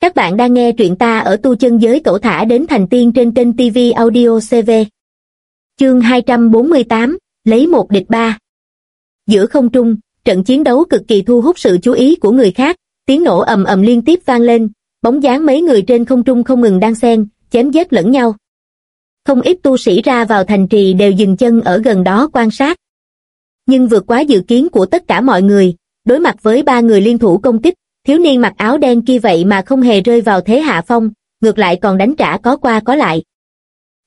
Các bạn đang nghe truyện ta ở tu chân giới cổ thả đến thành tiên trên kênh TV Audio CV. Chương 248, lấy một địch ba. Giữa không trung, trận chiến đấu cực kỳ thu hút sự chú ý của người khác, tiếng nổ ầm ầm liên tiếp vang lên, bóng dáng mấy người trên không trung không ngừng đang xen, chém giết lẫn nhau. Không ít tu sĩ ra vào thành trì đều dừng chân ở gần đó quan sát. Nhưng vượt quá dự kiến của tất cả mọi người, đối mặt với ba người liên thủ công kích, thiếu niên mặc áo đen kia vậy mà không hề rơi vào thế hạ phong, ngược lại còn đánh trả có qua có lại.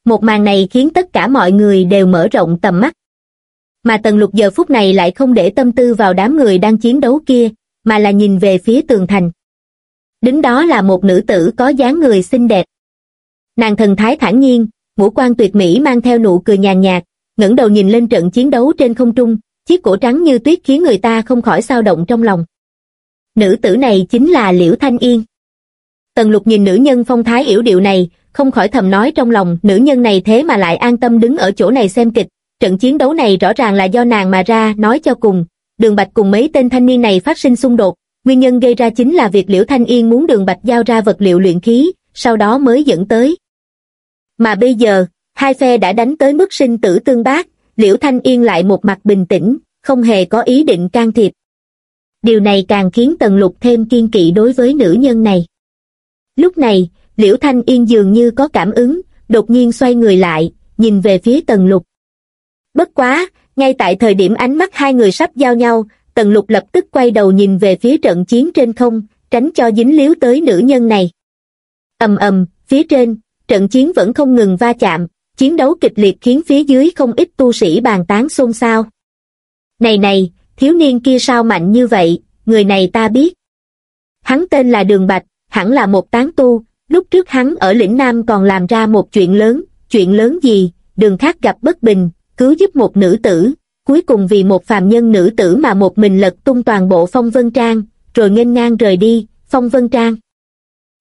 Một màn này khiến tất cả mọi người đều mở rộng tầm mắt. Mà tần lục giờ phút này lại không để tâm tư vào đám người đang chiến đấu kia, mà là nhìn về phía tường thành. Đứng đó là một nữ tử có dáng người xinh đẹp. Nàng thần thái thản nhiên, ngũ quan tuyệt mỹ mang theo nụ cười nhàn nhạt, ngẩng đầu nhìn lên trận chiến đấu trên không trung, chiếc cổ trắng như tuyết khiến người ta không khỏi sao động trong lòng. Nữ tử này chính là Liễu Thanh Yên. Tần lục nhìn nữ nhân phong thái yểu điệu này, không khỏi thầm nói trong lòng nữ nhân này thế mà lại an tâm đứng ở chỗ này xem kịch. Trận chiến đấu này rõ ràng là do nàng mà ra nói cho cùng. Đường Bạch cùng mấy tên thanh niên này phát sinh xung đột. Nguyên nhân gây ra chính là việc Liễu Thanh Yên muốn Đường Bạch giao ra vật liệu luyện khí, sau đó mới dẫn tới. Mà bây giờ, hai phe đã đánh tới mức sinh tử tương bác, Liễu Thanh Yên lại một mặt bình tĩnh, không hề có ý định can thiệp điều này càng khiến Tần Lục thêm kiên kỵ đối với nữ nhân này. Lúc này, Liễu Thanh Yên dường như có cảm ứng, đột nhiên xoay người lại, nhìn về phía Tần Lục. Bất quá, ngay tại thời điểm ánh mắt hai người sắp giao nhau, Tần Lục lập tức quay đầu nhìn về phía trận chiến trên không, tránh cho dính líu tới nữ nhân này. ầm ầm, phía trên, trận chiến vẫn không ngừng va chạm, chiến đấu kịch liệt khiến phía dưới không ít tu sĩ bàn tán xôn xao. Này này, thiếu niên kia sao mạnh như vậy, người này ta biết. Hắn tên là Đường Bạch, hẳn là một tán tu, lúc trước hắn ở lĩnh Nam còn làm ra một chuyện lớn, chuyện lớn gì, đường khác gặp bất bình, cứu giúp một nữ tử, cuối cùng vì một phàm nhân nữ tử mà một mình lật tung toàn bộ phong vân trang, rồi nghênh ngang rời đi, phong vân trang.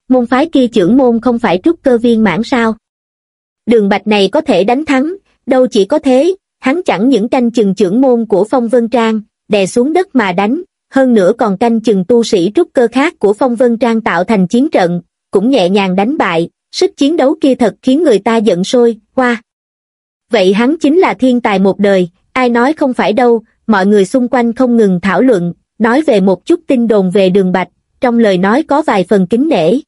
Môn phái kia trưởng môn không phải trúc cơ viên mãn sao. Đường bạch này có thể đánh thắng, đâu chỉ có thế, hắn chẳng những canh chừng trưởng môn của phong vân trang, đè xuống đất mà đánh, hơn nữa còn canh chừng tu sĩ trúc cơ khác của phong vân trang tạo thành chiến trận, cũng nhẹ nhàng đánh bại, sức chiến đấu kia thật khiến người ta giận sôi, hoa. Vậy hắn chính là thiên tài một đời, ai nói không phải đâu, mọi người xung quanh không ngừng thảo luận, nói về một chút tin đồn về đường bạch, trong lời nói có vài phần kính nể.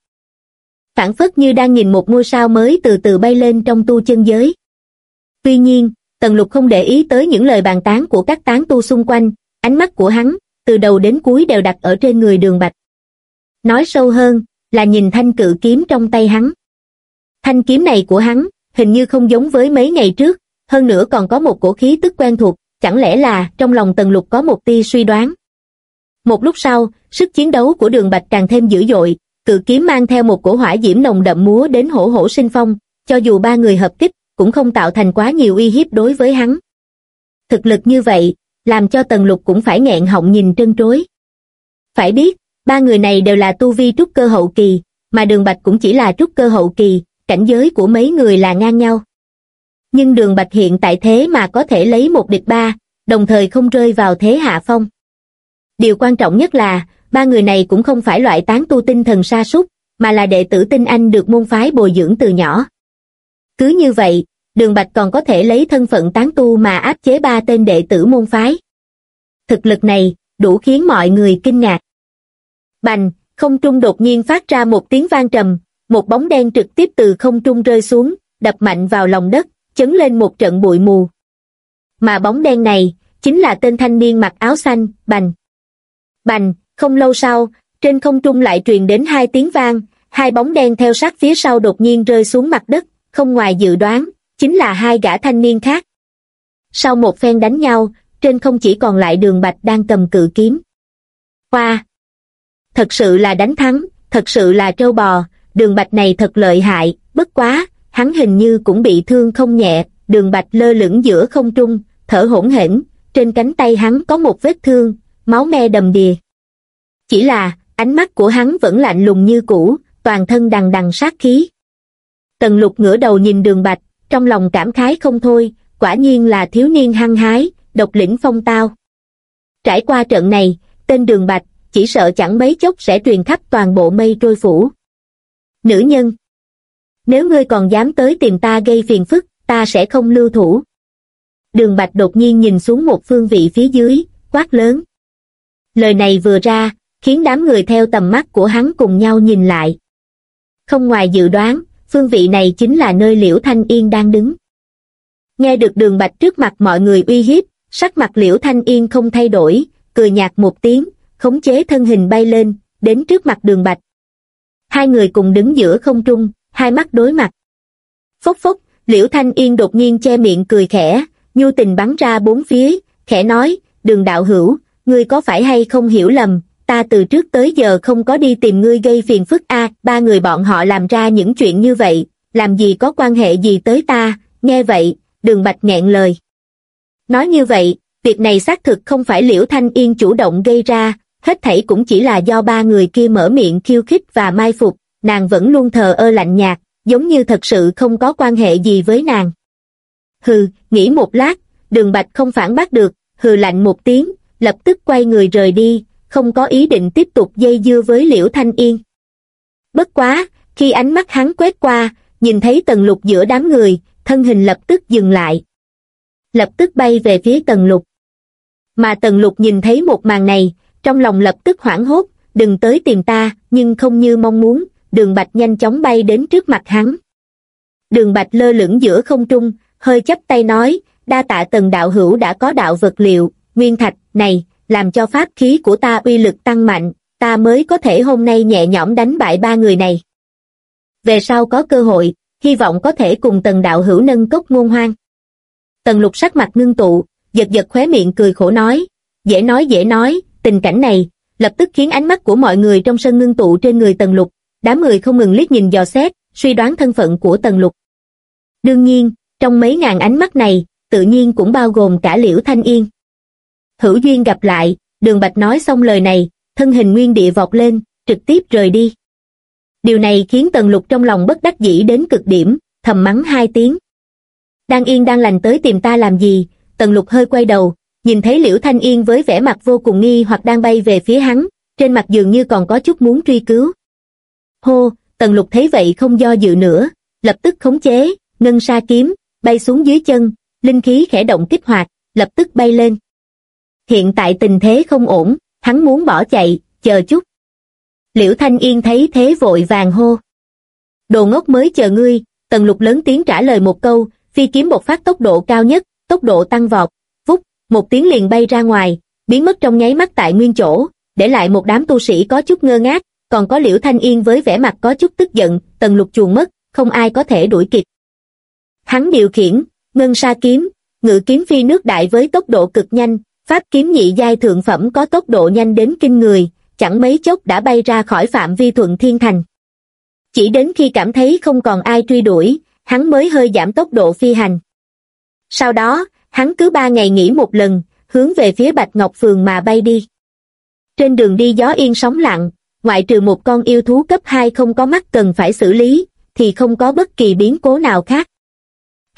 Phản phất như đang nhìn một ngôi sao mới từ từ bay lên trong tu chân giới. Tuy nhiên, Tần Lục không để ý tới những lời bàn tán của các tán tu xung quanh, Ánh mắt của hắn, từ đầu đến cuối đều đặt ở trên người đường bạch. Nói sâu hơn, là nhìn thanh cự kiếm trong tay hắn. Thanh kiếm này của hắn, hình như không giống với mấy ngày trước, hơn nữa còn có một cổ khí tức quen thuộc, chẳng lẽ là trong lòng tần lục có một tia suy đoán. Một lúc sau, sức chiến đấu của đường bạch càng thêm dữ dội, cự kiếm mang theo một cổ hỏa diễm nồng đậm múa đến hổ hổ sinh phong, cho dù ba người hợp kích, cũng không tạo thành quá nhiều uy hiếp đối với hắn. Thực lực như vậy, làm cho Tần Lục cũng phải nghẹn họng nhìn trân trối. Phải biết, ba người này đều là tu vi trúc cơ hậu kỳ, mà đường Bạch cũng chỉ là trúc cơ hậu kỳ, cảnh giới của mấy người là ngang nhau. Nhưng đường Bạch hiện tại thế mà có thể lấy một địch ba, đồng thời không rơi vào thế hạ phong. Điều quan trọng nhất là, ba người này cũng không phải loại tán tu tinh thần sa sút mà là đệ tử tinh anh được môn phái bồi dưỡng từ nhỏ. Cứ như vậy, Đường Bạch còn có thể lấy thân phận tán tu mà áp chế ba tên đệ tử môn phái. Thực lực này, đủ khiến mọi người kinh ngạc. Bành, không trung đột nhiên phát ra một tiếng vang trầm, một bóng đen trực tiếp từ không trung rơi xuống, đập mạnh vào lòng đất, chấn lên một trận bụi mù. Mà bóng đen này, chính là tên thanh niên mặc áo xanh, Bành. Bành, không lâu sau, trên không trung lại truyền đến hai tiếng vang, hai bóng đen theo sát phía sau đột nhiên rơi xuống mặt đất, không ngoài dự đoán, chính là hai gã thanh niên khác. Sau một phen đánh nhau, trên không chỉ còn lại đường bạch đang cầm cự kiếm. Qua! Thật sự là đánh thắng, thật sự là trâu bò, đường bạch này thật lợi hại, bất quá, hắn hình như cũng bị thương không nhẹ, đường bạch lơ lửng giữa không trung, thở hỗn hển, trên cánh tay hắn có một vết thương, máu me đầm đìa. Chỉ là, ánh mắt của hắn vẫn lạnh lùng như cũ, toàn thân đằng đằng sát khí. Tần lục ngửa đầu nhìn đường bạch, trong lòng cảm khái không thôi, quả nhiên là thiếu niên hăng hái, độc lĩnh phong tao. Trải qua trận này, tên đường bạch, chỉ sợ chẳng mấy chốc sẽ truyền khắp toàn bộ mây trôi phủ. Nữ nhân. Nếu ngươi còn dám tới tìm ta gây phiền phức, ta sẽ không lưu thủ. Đường Bạch đột nhiên nhìn xuống một phương vị phía dưới, quát lớn. Lời này vừa ra, khiến đám người theo tầm mắt của hắn cùng nhau nhìn lại. Không ngoài dự đoán, phương vị này chính là nơi Liễu Thanh Yên đang đứng. Nghe được đường Bạch trước mặt mọi người uy hiếp, sắc mặt Liễu Thanh Yên không thay đổi, cười nhạt một tiếng, khống chế thân hình bay lên, đến trước mặt đường Bạch. Hai người cùng đứng giữa không trung, hai mắt đối mặt. Phốc phốc, Liễu Thanh Yên đột nhiên che miệng cười khẽ, nhu tình bắn ra bốn phía, khẽ nói, đường đạo hữu, ngươi có phải hay không hiểu lầm, ta từ trước tới giờ không có đi tìm ngươi gây phiền phức a ba người bọn họ làm ra những chuyện như vậy, làm gì có quan hệ gì tới ta, nghe vậy, đường bạch nghẹn lời. Nói như vậy, việc này xác thực không phải Liễu Thanh Yên chủ động gây ra, hết thảy cũng chỉ là do ba người kia mở miệng khiêu khích và mai phục, nàng vẫn luôn thờ ơ lạnh nhạt, giống như thật sự không có quan hệ gì với nàng. Hừ, nghĩ một lát, đường bạch không phản bác được, hừ lạnh một tiếng, lập tức quay người rời đi, không có ý định tiếp tục dây dưa với Liễu Thanh Yên. Bất quá, khi ánh mắt hắn quét qua, nhìn thấy tần lục giữa đám người, thân hình lập tức dừng lại. Lập tức bay về phía tần lục. Mà tần lục nhìn thấy một màn này, trong lòng lập tức hoảng hốt, đừng tới tìm ta, nhưng không như mong muốn, đường bạch nhanh chóng bay đến trước mặt hắn. Đường bạch lơ lửng giữa không trung, hơi chấp tay nói, đa tạ tần đạo hữu đã có đạo vật liệu, nguyên thạch, này, làm cho pháp khí của ta uy lực tăng mạnh, ta mới có thể hôm nay nhẹ nhõm đánh bại ba người này. Về sau có cơ hội, hy vọng có thể cùng tần đạo hữu nâng cốc ngôn hoang. Tần lục sắc mặt ngưng tụ, giật giật khóe miệng cười khổ nói, dễ nói dễ nói, tình cảnh này, lập tức khiến ánh mắt của mọi người trong sân ngưng tụ trên người tần lục, đám người không ngừng liếc nhìn dò xét, suy đoán thân phận của tần lục. Đương nhiên, trong mấy ngàn ánh mắt này, tự nhiên cũng bao gồm cả liễu thanh yên. Hữu duyên gặp lại, đường bạch nói xong lời này, thân hình nguyên địa vọt lên, trực tiếp rời đi. Điều này khiến tần lục trong lòng bất đắc dĩ đến cực điểm, thầm mắng hai tiếng. Đang yên đang lành tới tìm ta làm gì, tần lục hơi quay đầu, nhìn thấy liễu thanh yên với vẻ mặt vô cùng nghi hoặc đang bay về phía hắn, trên mặt dường như còn có chút muốn truy cứu. Hô, tần lục thấy vậy không do dự nữa, lập tức khống chế, ngân sa kiếm, bay xuống dưới chân, linh khí khẽ động kích hoạt, lập tức bay lên. Hiện tại tình thế không ổn, hắn muốn bỏ chạy, chờ chút. Liễu Thanh Yên thấy thế vội vàng hô. Đồ ngốc mới chờ ngươi, tần lục lớn tiếng trả lời một câu, phi kiếm một phát tốc độ cao nhất, tốc độ tăng vọt, vút, một tiếng liền bay ra ngoài, biến mất trong nháy mắt tại nguyên chỗ, để lại một đám tu sĩ có chút ngơ ngác, còn có Liễu Thanh Yên với vẻ mặt có chút tức giận, tần lục chuồn mất, không ai có thể đuổi kịp. Hắn điều khiển, ngân sa kiếm, ngự kiếm phi nước đại với tốc độ cực nhanh, pháp kiếm nhị giai thượng phẩm có tốc độ nhanh đến kinh người, chẳng mấy chốc đã bay ra khỏi phạm vi thuận thiên thành. Chỉ đến khi cảm thấy không còn ai truy đuổi, hắn mới hơi giảm tốc độ phi hành. Sau đó, hắn cứ ba ngày nghỉ một lần, hướng về phía Bạch Ngọc Phường mà bay đi. Trên đường đi gió yên sóng lặng, ngoại trừ một con yêu thú cấp 2 không có mắt cần phải xử lý, thì không có bất kỳ biến cố nào khác.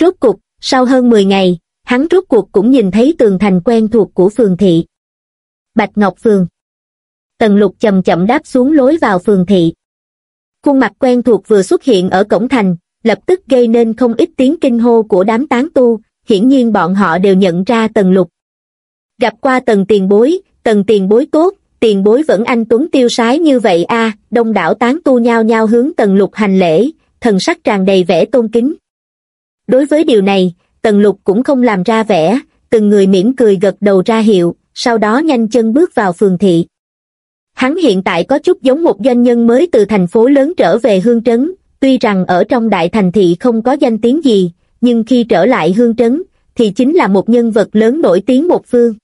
Rốt cục, sau hơn 10 ngày, hắn rốt cuộc cũng nhìn thấy tường thành quen thuộc của phường thị. Bạch Ngọc Phường Tần lục chậm chậm đáp xuống lối vào phường thị. Khuôn mặt quen thuộc vừa xuất hiện ở cổng thành, lập tức gây nên không ít tiếng kinh hô của đám tán tu, hiển nhiên bọn họ đều nhận ra tần lục. Gặp qua tần tiền bối, tần tiền bối tốt, tiền bối vẫn anh tuấn tiêu sái như vậy a đông đảo tán tu nhao nhao hướng tần lục hành lễ, thần sắc tràn đầy vẻ tôn kính. Đối với điều này, tần lục cũng không làm ra vẻ, từng người mỉm cười gật đầu ra hiệu, sau đó nhanh chân bước vào phường thị. Hắn hiện tại có chút giống một doanh nhân mới từ thành phố lớn trở về hương trấn, tuy rằng ở trong đại thành thị không có danh tiếng gì, nhưng khi trở lại hương trấn, thì chính là một nhân vật lớn nổi tiếng một phương.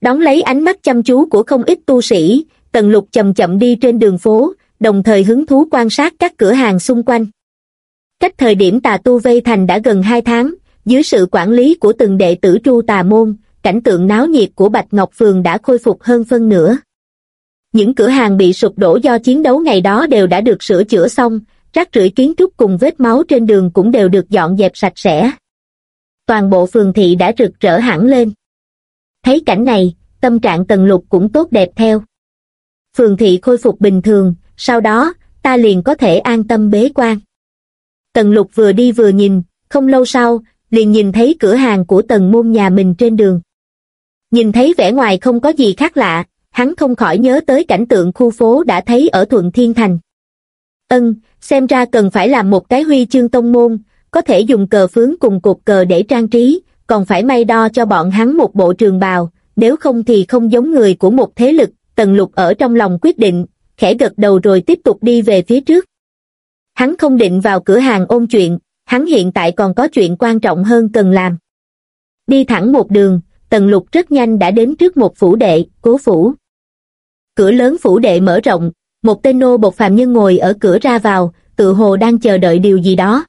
Đón lấy ánh mắt chăm chú của không ít tu sĩ, tần lục chậm chậm đi trên đường phố, đồng thời hứng thú quan sát các cửa hàng xung quanh. Cách thời điểm tà tu vây thành đã gần 2 tháng, dưới sự quản lý của từng đệ tử tru tà môn, cảnh tượng náo nhiệt của Bạch Ngọc Phường đã khôi phục hơn phân nửa. Những cửa hàng bị sụp đổ do chiến đấu ngày đó đều đã được sửa chữa xong, rác rưởi kiến trúc cùng vết máu trên đường cũng đều được dọn dẹp sạch sẽ. Toàn bộ phường thị đã rực rỡ hẳn lên. Thấy cảnh này, tâm trạng tần lục cũng tốt đẹp theo. Phường thị khôi phục bình thường, sau đó, ta liền có thể an tâm bế quan. Tần lục vừa đi vừa nhìn, không lâu sau, liền nhìn thấy cửa hàng của tần môn nhà mình trên đường. Nhìn thấy vẻ ngoài không có gì khác lạ, hắn không khỏi nhớ tới cảnh tượng khu phố đã thấy ở Thuận Thiên Thành. Ân, xem ra cần phải làm một cái huy chương tông môn, có thể dùng cờ phướng cùng cột cờ để trang trí, còn phải may đo cho bọn hắn một bộ trường bào, nếu không thì không giống người của một thế lực, tần lục ở trong lòng quyết định, khẽ gật đầu rồi tiếp tục đi về phía trước. Hắn không định vào cửa hàng ôn chuyện, hắn hiện tại còn có chuyện quan trọng hơn cần làm. Đi thẳng một đường, tần lục rất nhanh đã đến trước một phủ đệ, cố phủ. Cửa lớn phủ đệ mở rộng, một tên nô bột phàm nhân ngồi ở cửa ra vào, tự hồ đang chờ đợi điều gì đó.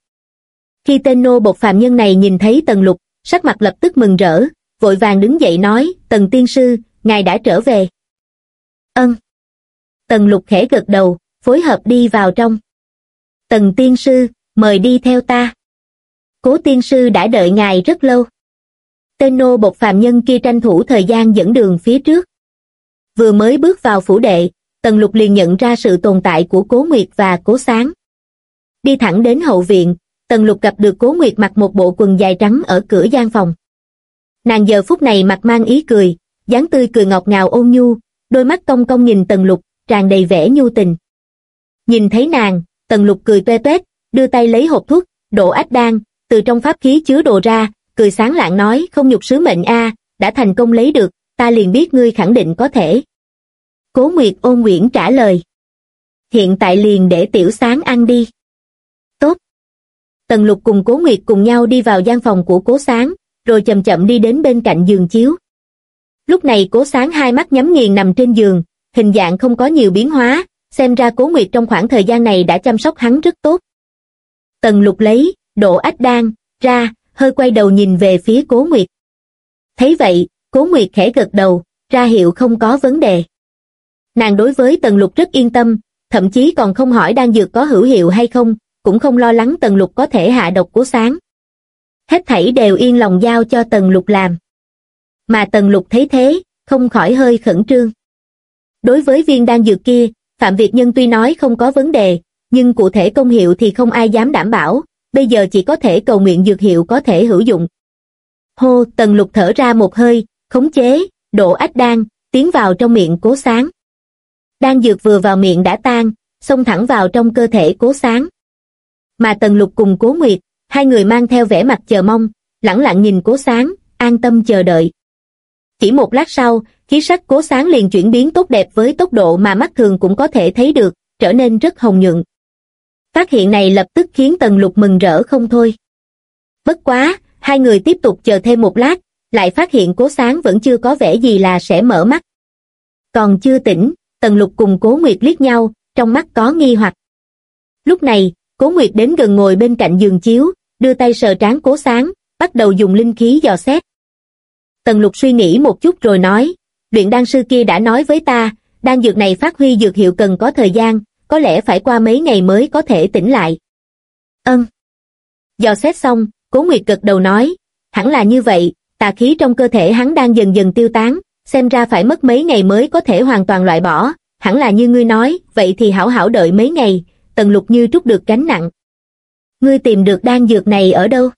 Khi tên nô bột phàm nhân này nhìn thấy tần lục, sắc mặt lập tức mừng rỡ, vội vàng đứng dậy nói, tần tiên sư, ngài đã trở về. Ân. Tần lục khẽ gật đầu, phối hợp đi vào trong. Tần tiên sư, mời đi theo ta. Cố tiên sư đã đợi ngài rất lâu. Tên nô bột phàm nhân kia tranh thủ thời gian dẫn đường phía trước. Vừa mới bước vào phủ đệ, Tần Lục liền nhận ra sự tồn tại của Cố Nguyệt và Cố Sáng. Đi thẳng đến hậu viện, Tần Lục gặp được Cố Nguyệt mặc một bộ quần dài trắng ở cửa gian phòng. Nàng giờ phút này mặt mang ý cười, dáng tươi cười ngọt ngào ôn nhu, đôi mắt cong cong nhìn Tần Lục, tràn đầy vẻ nhu tình. Nhìn thấy nàng, Tần Lục cười toe toét, đưa tay lấy hộp thuốc, đổ ách đan, từ trong pháp khí chứa đồ ra, cười sáng lạng nói không nhục sứ mệnh a, đã thành công lấy được, ta liền biết ngươi khẳng định có thể. Cố Nguyệt ôn nguyện trả lời. Hiện tại liền để tiểu sáng ăn đi. Tốt. Tần lục cùng Cố Nguyệt cùng nhau đi vào gian phòng của Cố Sáng, rồi chậm chậm đi đến bên cạnh giường chiếu. Lúc này Cố Sáng hai mắt nhắm nghiền nằm trên giường, hình dạng không có nhiều biến hóa, xem ra Cố Nguyệt trong khoảng thời gian này đã chăm sóc hắn rất tốt. Tần lục lấy, độ ách đan, ra, hơi quay đầu nhìn về phía Cố Nguyệt. Thấy vậy, Cố Nguyệt khẽ gật đầu, ra hiệu không có vấn đề. Nàng đối với Tần Lục rất yên tâm, thậm chí còn không hỏi đan dược có hữu hiệu hay không, cũng không lo lắng Tần Lục có thể hạ độc cố sáng. Hết thảy đều yên lòng giao cho Tần Lục làm. Mà Tần Lục thấy thế, không khỏi hơi khẩn trương. Đối với viên đan dược kia, Phạm Việt Nhân tuy nói không có vấn đề, nhưng cụ thể công hiệu thì không ai dám đảm bảo, bây giờ chỉ có thể cầu nguyện dược hiệu có thể hữu dụng. Hô, Tần Lục thở ra một hơi, khống chế, độ ách đan, tiến vào trong miệng cố sáng. Đan dược vừa vào miệng đã tan, xông thẳng vào trong cơ thể cố sáng. Mà Tần Lục cùng cố Nguyệt, hai người mang theo vẻ mặt chờ mong, lẳng lặng nhìn cố sáng, an tâm chờ đợi. Chỉ một lát sau, khí sắc cố sáng liền chuyển biến tốt đẹp với tốc độ mà mắt thường cũng có thể thấy được, trở nên rất hồng nhuận. Phát hiện này lập tức khiến Tần Lục mừng rỡ không thôi. Bất quá, hai người tiếp tục chờ thêm một lát, lại phát hiện cố sáng vẫn chưa có vẻ gì là sẽ mở mắt. Còn chưa tỉnh, Tần Lục cùng Cố Nguyệt liếc nhau, trong mắt có nghi hoặc. Lúc này, Cố Nguyệt đến gần ngồi bên cạnh giường chiếu, đưa tay sờ trán Cố Sáng, bắt đầu dùng linh khí dò xét. Tần Lục suy nghĩ một chút rồi nói, luyện đan sư kia đã nói với ta, đan dược này phát huy dược hiệu cần có thời gian, có lẽ phải qua mấy ngày mới có thể tỉnh lại. Ân. Dò xét xong, Cố Nguyệt gật đầu nói, hẳn là như vậy, tà khí trong cơ thể hắn đang dần dần tiêu tán, xem ra phải mất mấy ngày mới có thể hoàn toàn loại bỏ, hẳn là như ngươi nói, vậy thì hảo hảo đợi mấy ngày, tần lục như trút được gánh nặng. Ngươi tìm được đan dược này ở đâu?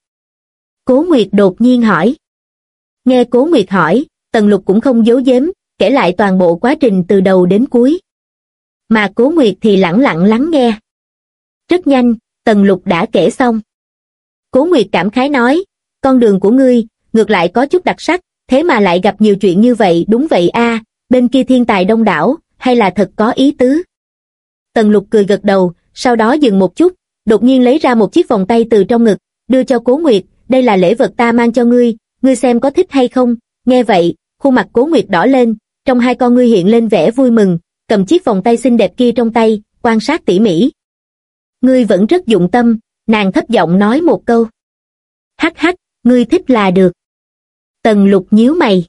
Cố Nguyệt đột nhiên hỏi. Nghe Cố Nguyệt hỏi, tần lục cũng không giấu giếm, kể lại toàn bộ quá trình từ đầu đến cuối. Mà Cố Nguyệt thì lẳng lặng lắng nghe. Rất nhanh, tần lục đã kể xong. Cố Nguyệt cảm khái nói, con đường của ngươi, ngược lại có chút đặc sắc, thế mà lại gặp nhiều chuyện như vậy đúng vậy a bên kia thiên tài đông đảo, hay là thật có ý tứ. Tần lục cười gật đầu, sau đó dừng một chút, đột nhiên lấy ra một chiếc vòng tay từ trong ngực, đưa cho cố nguyệt, đây là lễ vật ta mang cho ngươi, ngươi xem có thích hay không, nghe vậy, khuôn mặt cố nguyệt đỏ lên, trong hai con ngươi hiện lên vẻ vui mừng, cầm chiếc vòng tay xinh đẹp kia trong tay, quan sát tỉ mỉ. Ngươi vẫn rất dụng tâm, nàng thấp giọng nói một câu. Hắc hắc, ngươi thích là được. Tần lục nhíu mày.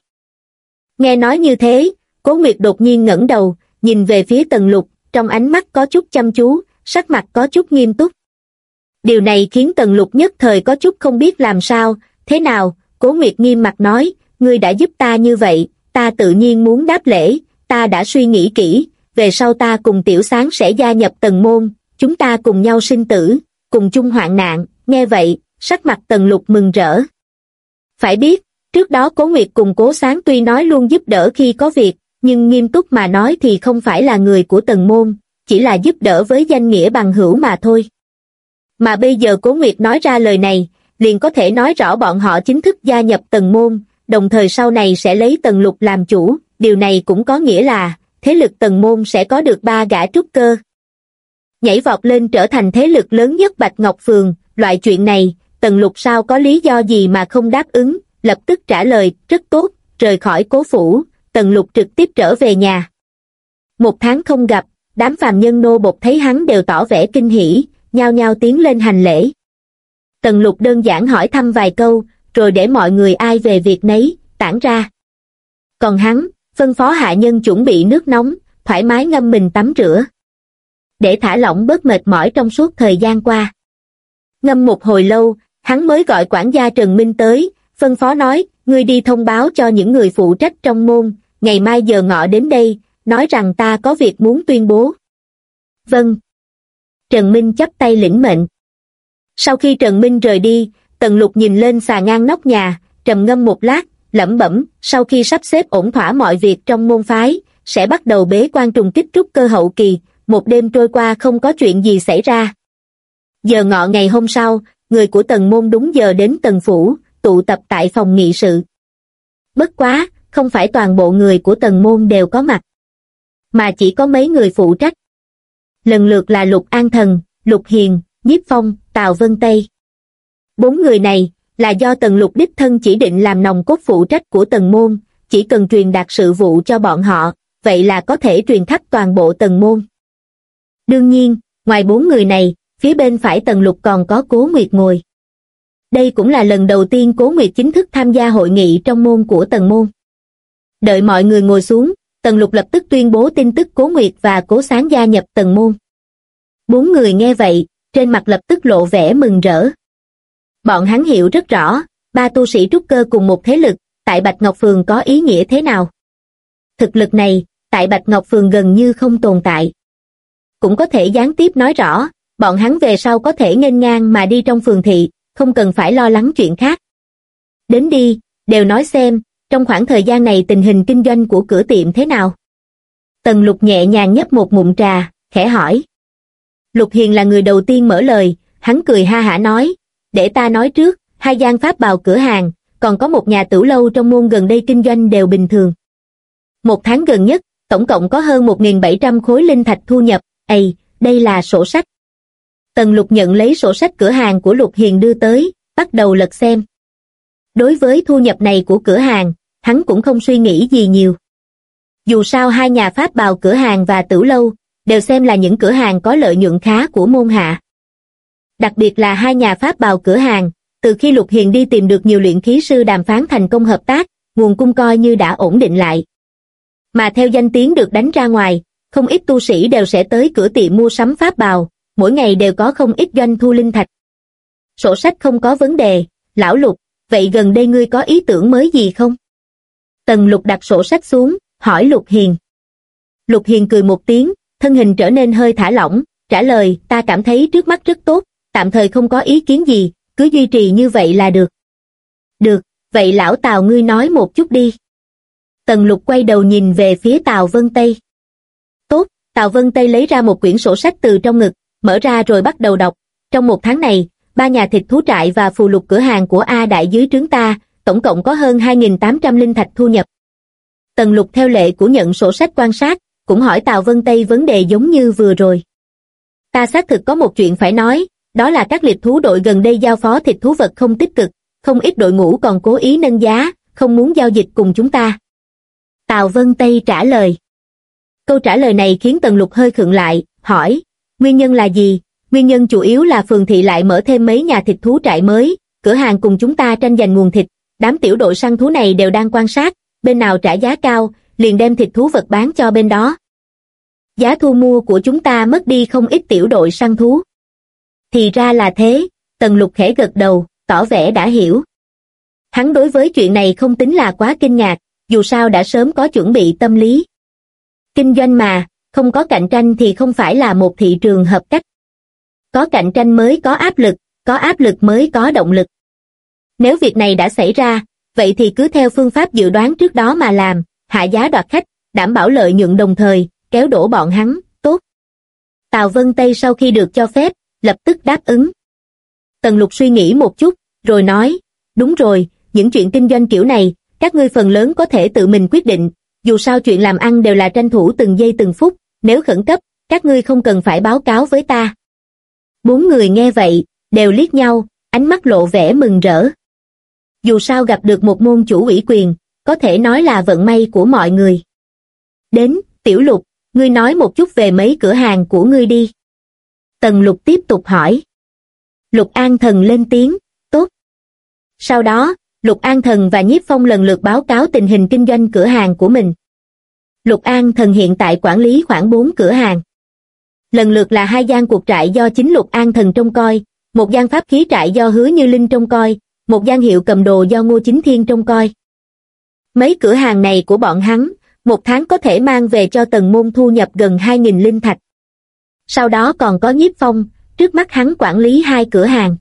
Nghe nói như thế, cố nguyệt đột nhiên ngẩng đầu, nhìn về phía tần lục, trong ánh mắt có chút chăm chú, sắc mặt có chút nghiêm túc. Điều này khiến tần lục nhất thời có chút không biết làm sao, thế nào, cố nguyệt nghiêm mặt nói, ngươi đã giúp ta như vậy, ta tự nhiên muốn đáp lễ, ta đã suy nghĩ kỹ, về sau ta cùng tiểu sáng sẽ gia nhập tần môn, chúng ta cùng nhau sinh tử, cùng chung hoạn nạn, nghe vậy, sắc mặt tần lục mừng rỡ. Phải biết, trước đó Cố Nguyệt cùng Cố Sáng tuy nói luôn giúp đỡ khi có việc, nhưng nghiêm túc mà nói thì không phải là người của tần môn, chỉ là giúp đỡ với danh nghĩa bằng hữu mà thôi. Mà bây giờ Cố Nguyệt nói ra lời này, liền có thể nói rõ bọn họ chính thức gia nhập tần môn, đồng thời sau này sẽ lấy tần lục làm chủ, điều này cũng có nghĩa là, thế lực tần môn sẽ có được ba gã trúc cơ. Nhảy vọt lên trở thành thế lực lớn nhất Bạch Ngọc Phường, loại chuyện này, tần lục sao có lý do gì mà không đáp ứng, lập tức trả lời, rất tốt, rời khỏi cố phủ, tần lục trực tiếp trở về nhà. Một tháng không gặp, đám phàm nhân nô bột thấy hắn đều tỏ vẻ kinh hỉ, nhao nhao tiến lên hành lễ. Tần lục đơn giản hỏi thăm vài câu, rồi để mọi người ai về việc nấy, tản ra. Còn hắn, phân phó hạ nhân chuẩn bị nước nóng, thoải mái ngâm mình tắm rửa. Để thả lỏng bớt mệt mỏi trong suốt thời gian qua. Ngâm một hồi lâu, hắn mới gọi quản gia Trần Minh tới, phân phó nói, ngươi đi thông báo cho những người phụ trách trong môn, ngày mai giờ ngọ đến đây, nói rằng ta có việc muốn tuyên bố. Vâng. Trần Minh chấp tay lĩnh mệnh. Sau khi Trần Minh rời đi, Tần Lục nhìn lên xà ngang nóc nhà, trầm ngâm một lát, lẩm bẩm, sau khi sắp xếp ổn thỏa mọi việc trong môn phái, sẽ bắt đầu bế quan trùng kích trúc cơ hậu kỳ, một đêm trôi qua không có chuyện gì xảy ra. Giờ ngọ ngày hôm sau, người của tần môn đúng giờ đến tần phủ, tụ tập tại phòng nghị sự. Bất quá, không phải toàn bộ người của tần môn đều có mặt, mà chỉ có mấy người phụ trách. Lần lượt là Lục An Thần, Lục Hiền, Nhiếp Phong, Tào Vân Tây. Bốn người này, là do tần lục đích thân chỉ định làm nòng cốt phụ trách của tần môn, chỉ cần truyền đạt sự vụ cho bọn họ, vậy là có thể truyền khắp toàn bộ tần môn. Đương nhiên, ngoài bốn người này, phía bên phải tần lục còn có cố nguyệt ngồi. Đây cũng là lần đầu tiên cố nguyệt chính thức tham gia hội nghị trong môn của tần môn. Đợi mọi người ngồi xuống, tần lục lập tức tuyên bố tin tức cố nguyệt và cố sáng gia nhập tần môn. Bốn người nghe vậy, trên mặt lập tức lộ vẻ mừng rỡ. Bọn hắn hiểu rất rõ, ba tu sĩ trúc cơ cùng một thế lực, tại Bạch Ngọc Phường có ý nghĩa thế nào. Thực lực này, tại Bạch Ngọc Phường gần như không tồn tại. Cũng có thể gián tiếp nói rõ, bọn hắn về sau có thể nghênh ngang mà đi trong phường thị, không cần phải lo lắng chuyện khác. Đến đi, đều nói xem, trong khoảng thời gian này tình hình kinh doanh của cửa tiệm thế nào. Tần lục nhẹ nhàng nhấp một ngụm trà, khẽ hỏi. Lục Hiền là người đầu tiên mở lời, hắn cười ha hả nói, để ta nói trước, hai gian pháp bào cửa hàng, còn có một nhà tử lâu trong môn gần đây kinh doanh đều bình thường. Một tháng gần nhất, tổng cộng có hơn 1.700 khối linh thạch thu nhập, Ầy, đây là sổ sách. Tần lục nhận lấy sổ sách cửa hàng của Lục Hiền đưa tới, bắt đầu lật xem. Đối với thu nhập này của cửa hàng, hắn cũng không suy nghĩ gì nhiều. Dù sao hai nhà pháp bào cửa hàng và tử lâu, đều xem là những cửa hàng có lợi nhuận khá của môn hạ đặc biệt là hai nhà pháp bào cửa hàng, từ khi Lục Hiền đi tìm được nhiều luyện khí sư đàm phán thành công hợp tác, nguồn cung coi như đã ổn định lại. Mà theo danh tiếng được đánh ra ngoài, không ít tu sĩ đều sẽ tới cửa tiệm mua sắm pháp bào, mỗi ngày đều có không ít doanh thu linh thạch. Sổ sách không có vấn đề, lão Lục, vậy gần đây ngươi có ý tưởng mới gì không? Tần Lục đặt sổ sách xuống, hỏi Lục Hiền. Lục Hiền cười một tiếng, thân hình trở nên hơi thả lỏng, trả lời ta cảm thấy trước mắt rất tốt, tạm thời không có ý kiến gì, cứ duy trì như vậy là được. Được, vậy lão Tào ngươi nói một chút đi. Tần lục quay đầu nhìn về phía Tào Vân Tây. Tốt, Tào Vân Tây lấy ra một quyển sổ sách từ trong ngực, mở ra rồi bắt đầu đọc. Trong một tháng này, ba nhà thịt thú trại và phù lục cửa hàng của A Đại dưới trướng ta, tổng cộng có hơn 2.800 linh thạch thu nhập. Tần lục theo lệ của nhận sổ sách quan sát, cũng hỏi Tào Vân Tây vấn đề giống như vừa rồi. Ta xác thực có một chuyện phải nói, đó là các liệt thú đội gần đây giao phó thịt thú vật không tích cực, không ít đội ngũ còn cố ý nâng giá, không muốn giao dịch cùng chúng ta. Tào Vân Tây trả lời. Câu trả lời này khiến Tần Lục hơi khựng lại, hỏi, nguyên nhân là gì? Nguyên nhân chủ yếu là phường thị lại mở thêm mấy nhà thịt thú trại mới, cửa hàng cùng chúng ta tranh giành nguồn thịt, đám tiểu đội săn thú này đều đang quan sát, bên nào trả giá cao, liền đem thịt thú vật bán cho bên đó. Giá thu mua của chúng ta mất đi không ít tiểu đội săn thú. Thì ra là thế, Tần Lục khẽ gật đầu, tỏ vẻ đã hiểu. Hắn đối với chuyện này không tính là quá kinh ngạc, dù sao đã sớm có chuẩn bị tâm lý. Kinh doanh mà, không có cạnh tranh thì không phải là một thị trường hợp cách. Có cạnh tranh mới có áp lực, có áp lực mới có động lực. Nếu việc này đã xảy ra, vậy thì cứ theo phương pháp dự đoán trước đó mà làm, hạ giá đoạt khách, đảm bảo lợi nhuận đồng thời, kéo đổ bọn hắn, tốt. Tào Vân Tây sau khi được cho phép, lập tức đáp ứng. Tần Lục suy nghĩ một chút, rồi nói, đúng rồi, những chuyện kinh doanh kiểu này, các ngươi phần lớn có thể tự mình quyết định, dù sao chuyện làm ăn đều là tranh thủ từng giây từng phút, nếu khẩn cấp, các ngươi không cần phải báo cáo với ta. Bốn người nghe vậy, đều liếc nhau, ánh mắt lộ vẻ mừng rỡ. Dù sao gặp được một môn chủ ủy quyền, có thể nói là vận may của mọi người. Đến, tiểu lục, ngươi nói một chút về mấy cửa hàng của ngươi đi. Tần lục tiếp tục hỏi. Lục An Thần lên tiếng, tốt. Sau đó, Lục An Thần và Nhiếp Phong lần lượt báo cáo tình hình kinh doanh cửa hàng của mình. Lục An Thần hiện tại quản lý khoảng 4 cửa hàng. Lần lượt là hai gian cuộc trại do chính Lục An Thần trông coi, một gian pháp khí trại do Hứa Như Linh trông coi, một gian hiệu cầm đồ do Ngô Chính Thiên trông coi. Mấy cửa hàng này của bọn hắn, một tháng có thể mang về cho tần môn thu nhập gần 2.000 linh thạch. Sau đó còn có nhiếp phong, trước mắt hắn quản lý hai cửa hàng.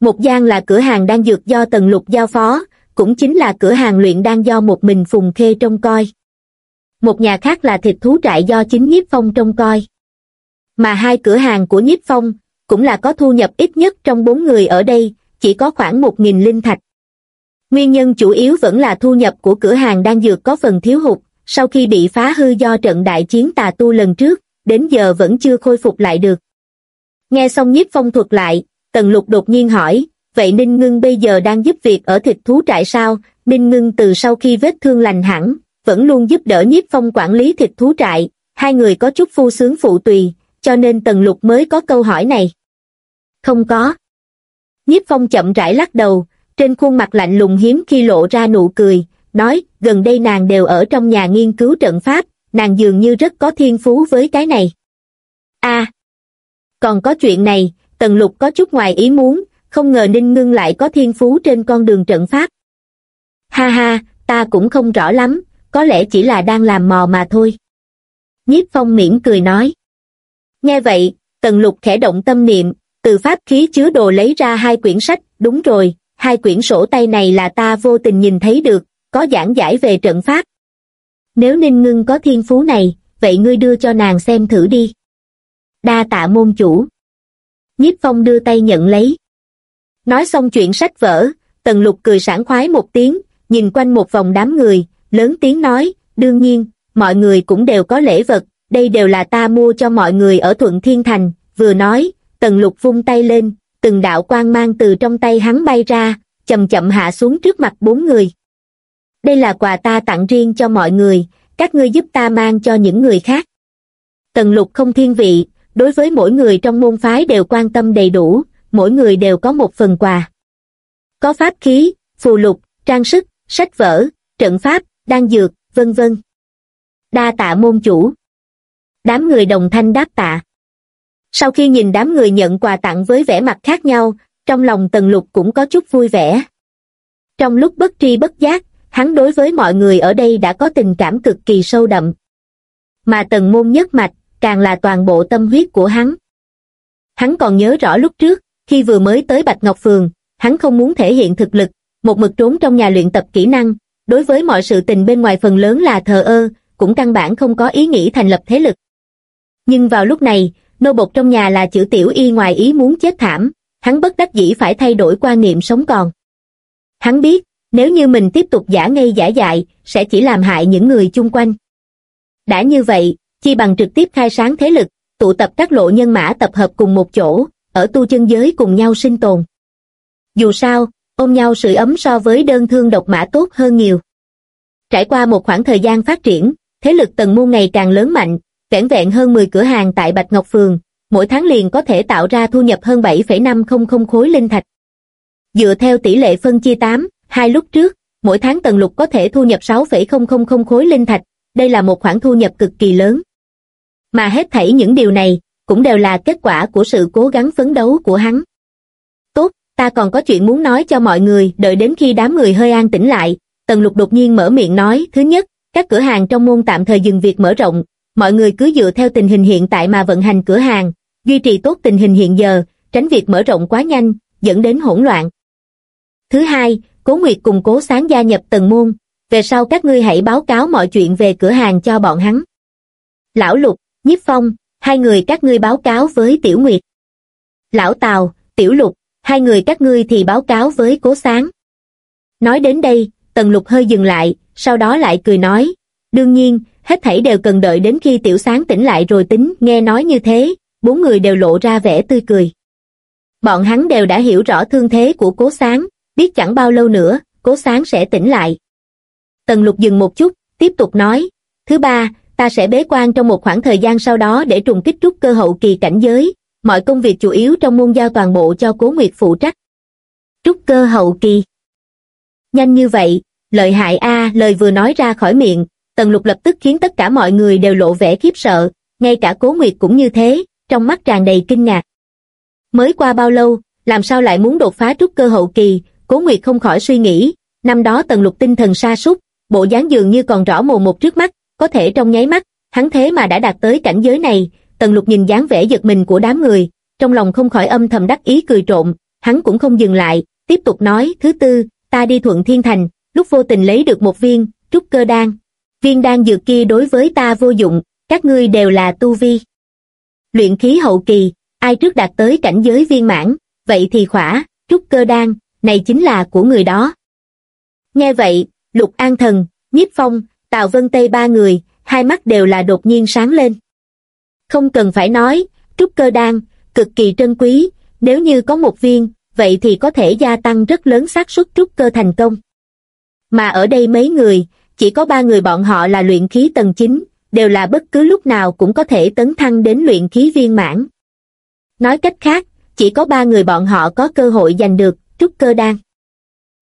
Một gian là cửa hàng đang dược do tần lục giao phó, cũng chính là cửa hàng luyện đang do một mình Phùng Khê trông coi. Một nhà khác là thịt thú trại do chính nhiếp phong trông coi. Mà hai cửa hàng của nhiếp phong, cũng là có thu nhập ít nhất trong bốn người ở đây, chỉ có khoảng một nghìn linh thạch. Nguyên nhân chủ yếu vẫn là thu nhập của cửa hàng đang dược có phần thiếu hụt, sau khi bị phá hư do trận đại chiến tà tu lần trước, đến giờ vẫn chưa khôi phục lại được. Nghe xong nhiếp phong thuật lại, Tần Lục đột nhiên hỏi, vậy Ninh Ngưng bây giờ đang giúp việc ở thịt thú trại sao? Ninh Ngưng từ sau khi vết thương lành hẳn, vẫn luôn giúp đỡ nhiếp phong quản lý thịt thú trại, hai người có chút phu sướng phụ tùy, cho nên Tần Lục mới có câu hỏi này. Không có. Nhiếp phong chậm rãi lắc đầu, trên khuôn mặt lạnh lùng hiếm khi lộ ra nụ cười, nói, gần đây nàng đều ở trong nhà nghiên cứu trận pháp, nàng dường như rất có thiên phú với cái này. a à, còn có chuyện này, Tần Lục có chút ngoài ý muốn, không ngờ Ninh Ngưng lại có thiên phú trên con đường trận pháp. Ha ha, ta cũng không rõ lắm, có lẽ chỉ là đang làm mò mà thôi. Nhiếp Phong miễn cười nói. Nghe vậy, Tần Lục khẽ động tâm niệm, từ pháp khí chứa đồ lấy ra hai quyển sách, đúng rồi, hai quyển sổ tay này là ta vô tình nhìn thấy được, có giảng giải về trận pháp. Nếu Ninh Ngưng có thiên phú này, vậy ngươi đưa cho nàng xem thử đi. Đa tạ môn chủ. Nhiếp Phong đưa tay nhận lấy. Nói xong chuyện sách vở, Tần Lục cười sảng khoái một tiếng, nhìn quanh một vòng đám người, lớn tiếng nói, đương nhiên, mọi người cũng đều có lễ vật, đây đều là ta mua cho mọi người ở Thuận Thiên Thành, vừa nói, Tần Lục vung tay lên, từng đạo quang mang từ trong tay hắn bay ra, chậm chậm hạ xuống trước mặt bốn người. Đây là quà ta tặng riêng cho mọi người, các ngươi giúp ta mang cho những người khác. Tần Lục không thiên vị, đối với mỗi người trong môn phái đều quan tâm đầy đủ, mỗi người đều có một phần quà. Có pháp khí, phù lục, trang sức, sách vở, trận pháp, đan dược, vân vân. Đa tạ môn chủ. Đám người đồng thanh đáp tạ. Sau khi nhìn đám người nhận quà tặng với vẻ mặt khác nhau, trong lòng Tần Lục cũng có chút vui vẻ. Trong lúc bất tri bất giác, hắn đối với mọi người ở đây đã có tình cảm cực kỳ sâu đậm. Mà Tần Môn nhất mạch, càng là toàn bộ tâm huyết của hắn. Hắn còn nhớ rõ lúc trước, khi vừa mới tới Bạch Ngọc Phường, hắn không muốn thể hiện thực lực, một mực trốn trong nhà luyện tập kỹ năng, đối với mọi sự tình bên ngoài phần lớn là thờ ơ, cũng căn bản không có ý nghĩ thành lập thế lực. Nhưng vào lúc này, nô bộc trong nhà là chữ tiểu y ngoài ý muốn chết thảm, hắn bất đắc dĩ phải thay đổi quan niệm sống còn. Hắn biết, nếu như mình tiếp tục giả ngây giả dại, sẽ chỉ làm hại những người chung quanh. Đã như vậy, chi bằng trực tiếp khai sáng thế lực, tụ tập các lộ nhân mã tập hợp cùng một chỗ, ở tu chân giới cùng nhau sinh tồn. Dù sao, ôm nhau sự ấm so với đơn thương độc mã tốt hơn nhiều. Trải qua một khoảng thời gian phát triển, thế lực tầng môn ngày càng lớn mạnh, vẻn vẹn hơn 10 cửa hàng tại Bạch Ngọc Phường, mỗi tháng liền có thể tạo ra thu nhập hơn 7,500 khối linh thạch. Dựa theo tỷ lệ phân chia 8, hai lúc trước, mỗi tháng tần lục có thể thu nhập 6,000 khối linh thạch, đây là một khoản thu nhập cực kỳ lớn. Mà hết thảy những điều này, cũng đều là kết quả của sự cố gắng phấn đấu của hắn. Tốt, ta còn có chuyện muốn nói cho mọi người, đợi đến khi đám người hơi an tĩnh lại, tần lục đột nhiên mở miệng nói, thứ nhất, các cửa hàng trong môn tạm thời dừng việc mở rộng, mọi người cứ dựa theo tình hình hiện tại mà vận hành cửa hàng, duy trì tốt tình hình hiện giờ, tránh việc mở rộng quá nhanh, dẫn đến hỗn loạn. Thứ hai, Cố Nguyệt cùng Cố Sáng gia nhập tần môn, về sau các ngươi hãy báo cáo mọi chuyện về cửa hàng cho bọn hắn. Lão Lục, Nhiếp Phong, hai người các ngươi báo cáo với Tiểu Nguyệt. Lão Tào, Tiểu Lục, hai người các ngươi thì báo cáo với Cố Sáng. Nói đến đây, Tần Lục hơi dừng lại, sau đó lại cười nói, đương nhiên, hết thảy đều cần đợi đến khi Tiểu Sáng tỉnh lại rồi tính, nghe nói như thế, bốn người đều lộ ra vẻ tươi cười. Bọn hắn đều đã hiểu rõ thương thế của Cố Sáng, biết chẳng bao lâu nữa, Cố Sáng sẽ tỉnh lại. Tần Lục dừng một chút, tiếp tục nói, thứ ba, ta sẽ bế quan trong một khoảng thời gian sau đó để trùng kích trúc cơ hậu kỳ cảnh giới, mọi công việc chủ yếu trong môn giao toàn bộ cho Cố Nguyệt phụ trách. Trúc cơ hậu kỳ Nhanh như vậy, lợi hại a lời vừa nói ra khỏi miệng, Tần Lục lập tức khiến tất cả mọi người đều lộ vẻ khiếp sợ, ngay cả Cố Nguyệt cũng như thế, trong mắt tràn đầy kinh ngạc. Mới qua bao lâu, làm sao lại muốn đột phá trúc cơ hậu kỳ, Cố Nguyệt không khỏi suy nghĩ, năm đó Tần Lục tinh thần sa sút bộ dáng dường như còn rõ mồn một trước mắt, có thể trong nháy mắt, hắn thế mà đã đạt tới cảnh giới này, Tần Lục nhìn dáng vẻ giật mình của đám người, trong lòng không khỏi âm thầm đắc ý cười trộm, hắn cũng không dừng lại, tiếp tục nói, thứ tư, ta đi thuận thiên thành, lúc vô tình lấy được một viên, trúc cơ đan. Viên đan dược kia đối với ta vô dụng, các ngươi đều là tu vi. Luyện khí hậu kỳ, ai trước đạt tới cảnh giới viên mãn, vậy thì khỏa, trúc cơ đan, này chính là của người đó. Nghe vậy, Lục An Thần, Nhiếp Phong, Tào Vân Tây ba người, hai mắt đều là đột nhiên sáng lên. Không cần phải nói, trúc cơ đan, cực kỳ trân quý, nếu như có một viên, vậy thì có thể gia tăng rất lớn xác suất trúc cơ thành công. Mà ở đây mấy người, chỉ có ba người bọn họ là luyện khí tầng 9, đều là bất cứ lúc nào cũng có thể tấn thăng đến luyện khí viên mãn. Nói cách khác, chỉ có ba người bọn họ có cơ hội giành được trúc cơ đan.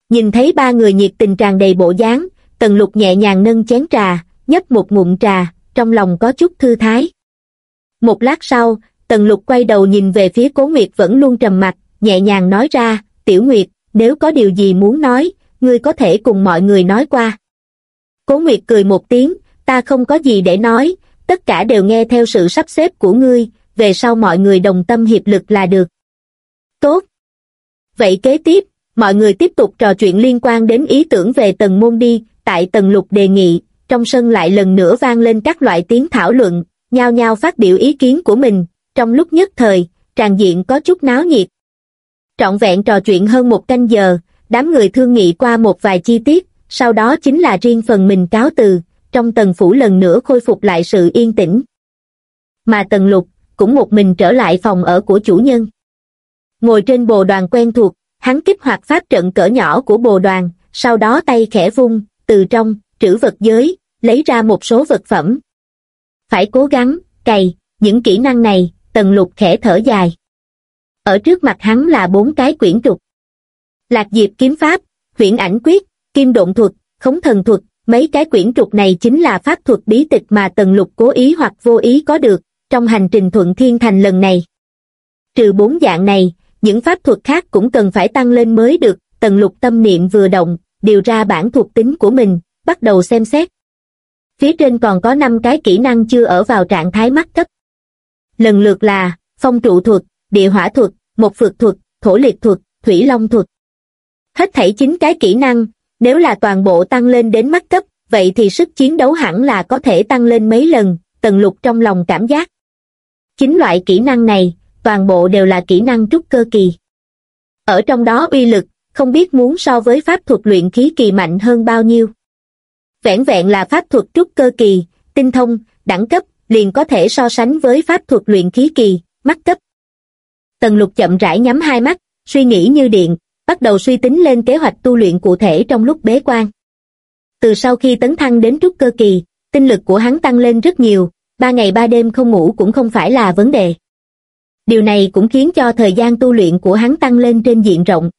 Nhìn thấy ba người nhiệt tình tràn đầy bộ dáng, Tần Lục nhẹ nhàng nâng chén trà, nhấp một ngụm trà, trong lòng có chút thư thái. Một lát sau, Tần Lục quay đầu nhìn về phía Cố Nguyệt vẫn luôn trầm mặt, nhẹ nhàng nói ra, Tiểu Nguyệt, nếu có điều gì muốn nói, ngươi có thể cùng mọi người nói qua. Cố Nguyệt cười một tiếng, ta không có gì để nói, tất cả đều nghe theo sự sắp xếp của ngươi, về sau mọi người đồng tâm hiệp lực là được. Vậy kế tiếp, mọi người tiếp tục trò chuyện liên quan đến ý tưởng về tầng môn đi, tại tầng lục đề nghị, trong sân lại lần nữa vang lên các loại tiếng thảo luận, nhao nhao phát biểu ý kiến của mình, trong lúc nhất thời, tràn diện có chút náo nhiệt. Trọn vẹn trò chuyện hơn một canh giờ, đám người thương nghị qua một vài chi tiết, sau đó chính là riêng phần mình cáo từ, trong tầng phủ lần nữa khôi phục lại sự yên tĩnh. Mà tầng lục, cũng một mình trở lại phòng ở của chủ nhân. Ngồi trên bồ đoàn quen thuộc, hắn kích hoạt pháp trận cỡ nhỏ của bồ đoàn, sau đó tay khẽ vung, từ trong, trữ vật giới, lấy ra một số vật phẩm. Phải cố gắng, cày, những kỹ năng này, tần lục khẽ thở dài. Ở trước mặt hắn là bốn cái quyển trục. Lạc diệp kiếm pháp, huyện ảnh quyết, kim độn thuật, khống thần thuật, mấy cái quyển trục này chính là pháp thuật bí tịch mà tần lục cố ý hoặc vô ý có được, trong hành trình thuận thiên thành lần này. Trừ bốn dạng này, những pháp thuật khác cũng cần phải tăng lên mới được, tần lục tâm niệm vừa động, điều ra bản thuộc tính của mình, bắt đầu xem xét. Phía trên còn có 5 cái kỹ năng chưa ở vào trạng thái mắt cấp. Lần lượt là, phong trụ thuật, địa hỏa thuật, một phượt thuật, thổ liệt thuật, thủy long thuật. Hết thảy 9 cái kỹ năng, nếu là toàn bộ tăng lên đến mắt cấp, vậy thì sức chiến đấu hẳn là có thể tăng lên mấy lần, tần lục trong lòng cảm giác. Chính loại kỹ năng này, toàn bộ đều là kỹ năng trúc cơ kỳ. Ở trong đó uy lực, không biết muốn so với pháp thuật luyện khí kỳ mạnh hơn bao nhiêu. Vẹn vẹn là pháp thuật trúc cơ kỳ, tinh thông, đẳng cấp, liền có thể so sánh với pháp thuật luyện khí kỳ, mắt cấp. Tần lục chậm rãi nhắm hai mắt, suy nghĩ như điện, bắt đầu suy tính lên kế hoạch tu luyện cụ thể trong lúc bế quan. Từ sau khi tấn thăng đến trúc cơ kỳ, tinh lực của hắn tăng lên rất nhiều, ba ngày ba đêm không ngủ cũng không phải là vấn đề. Điều này cũng khiến cho thời gian tu luyện của hắn tăng lên trên diện rộng.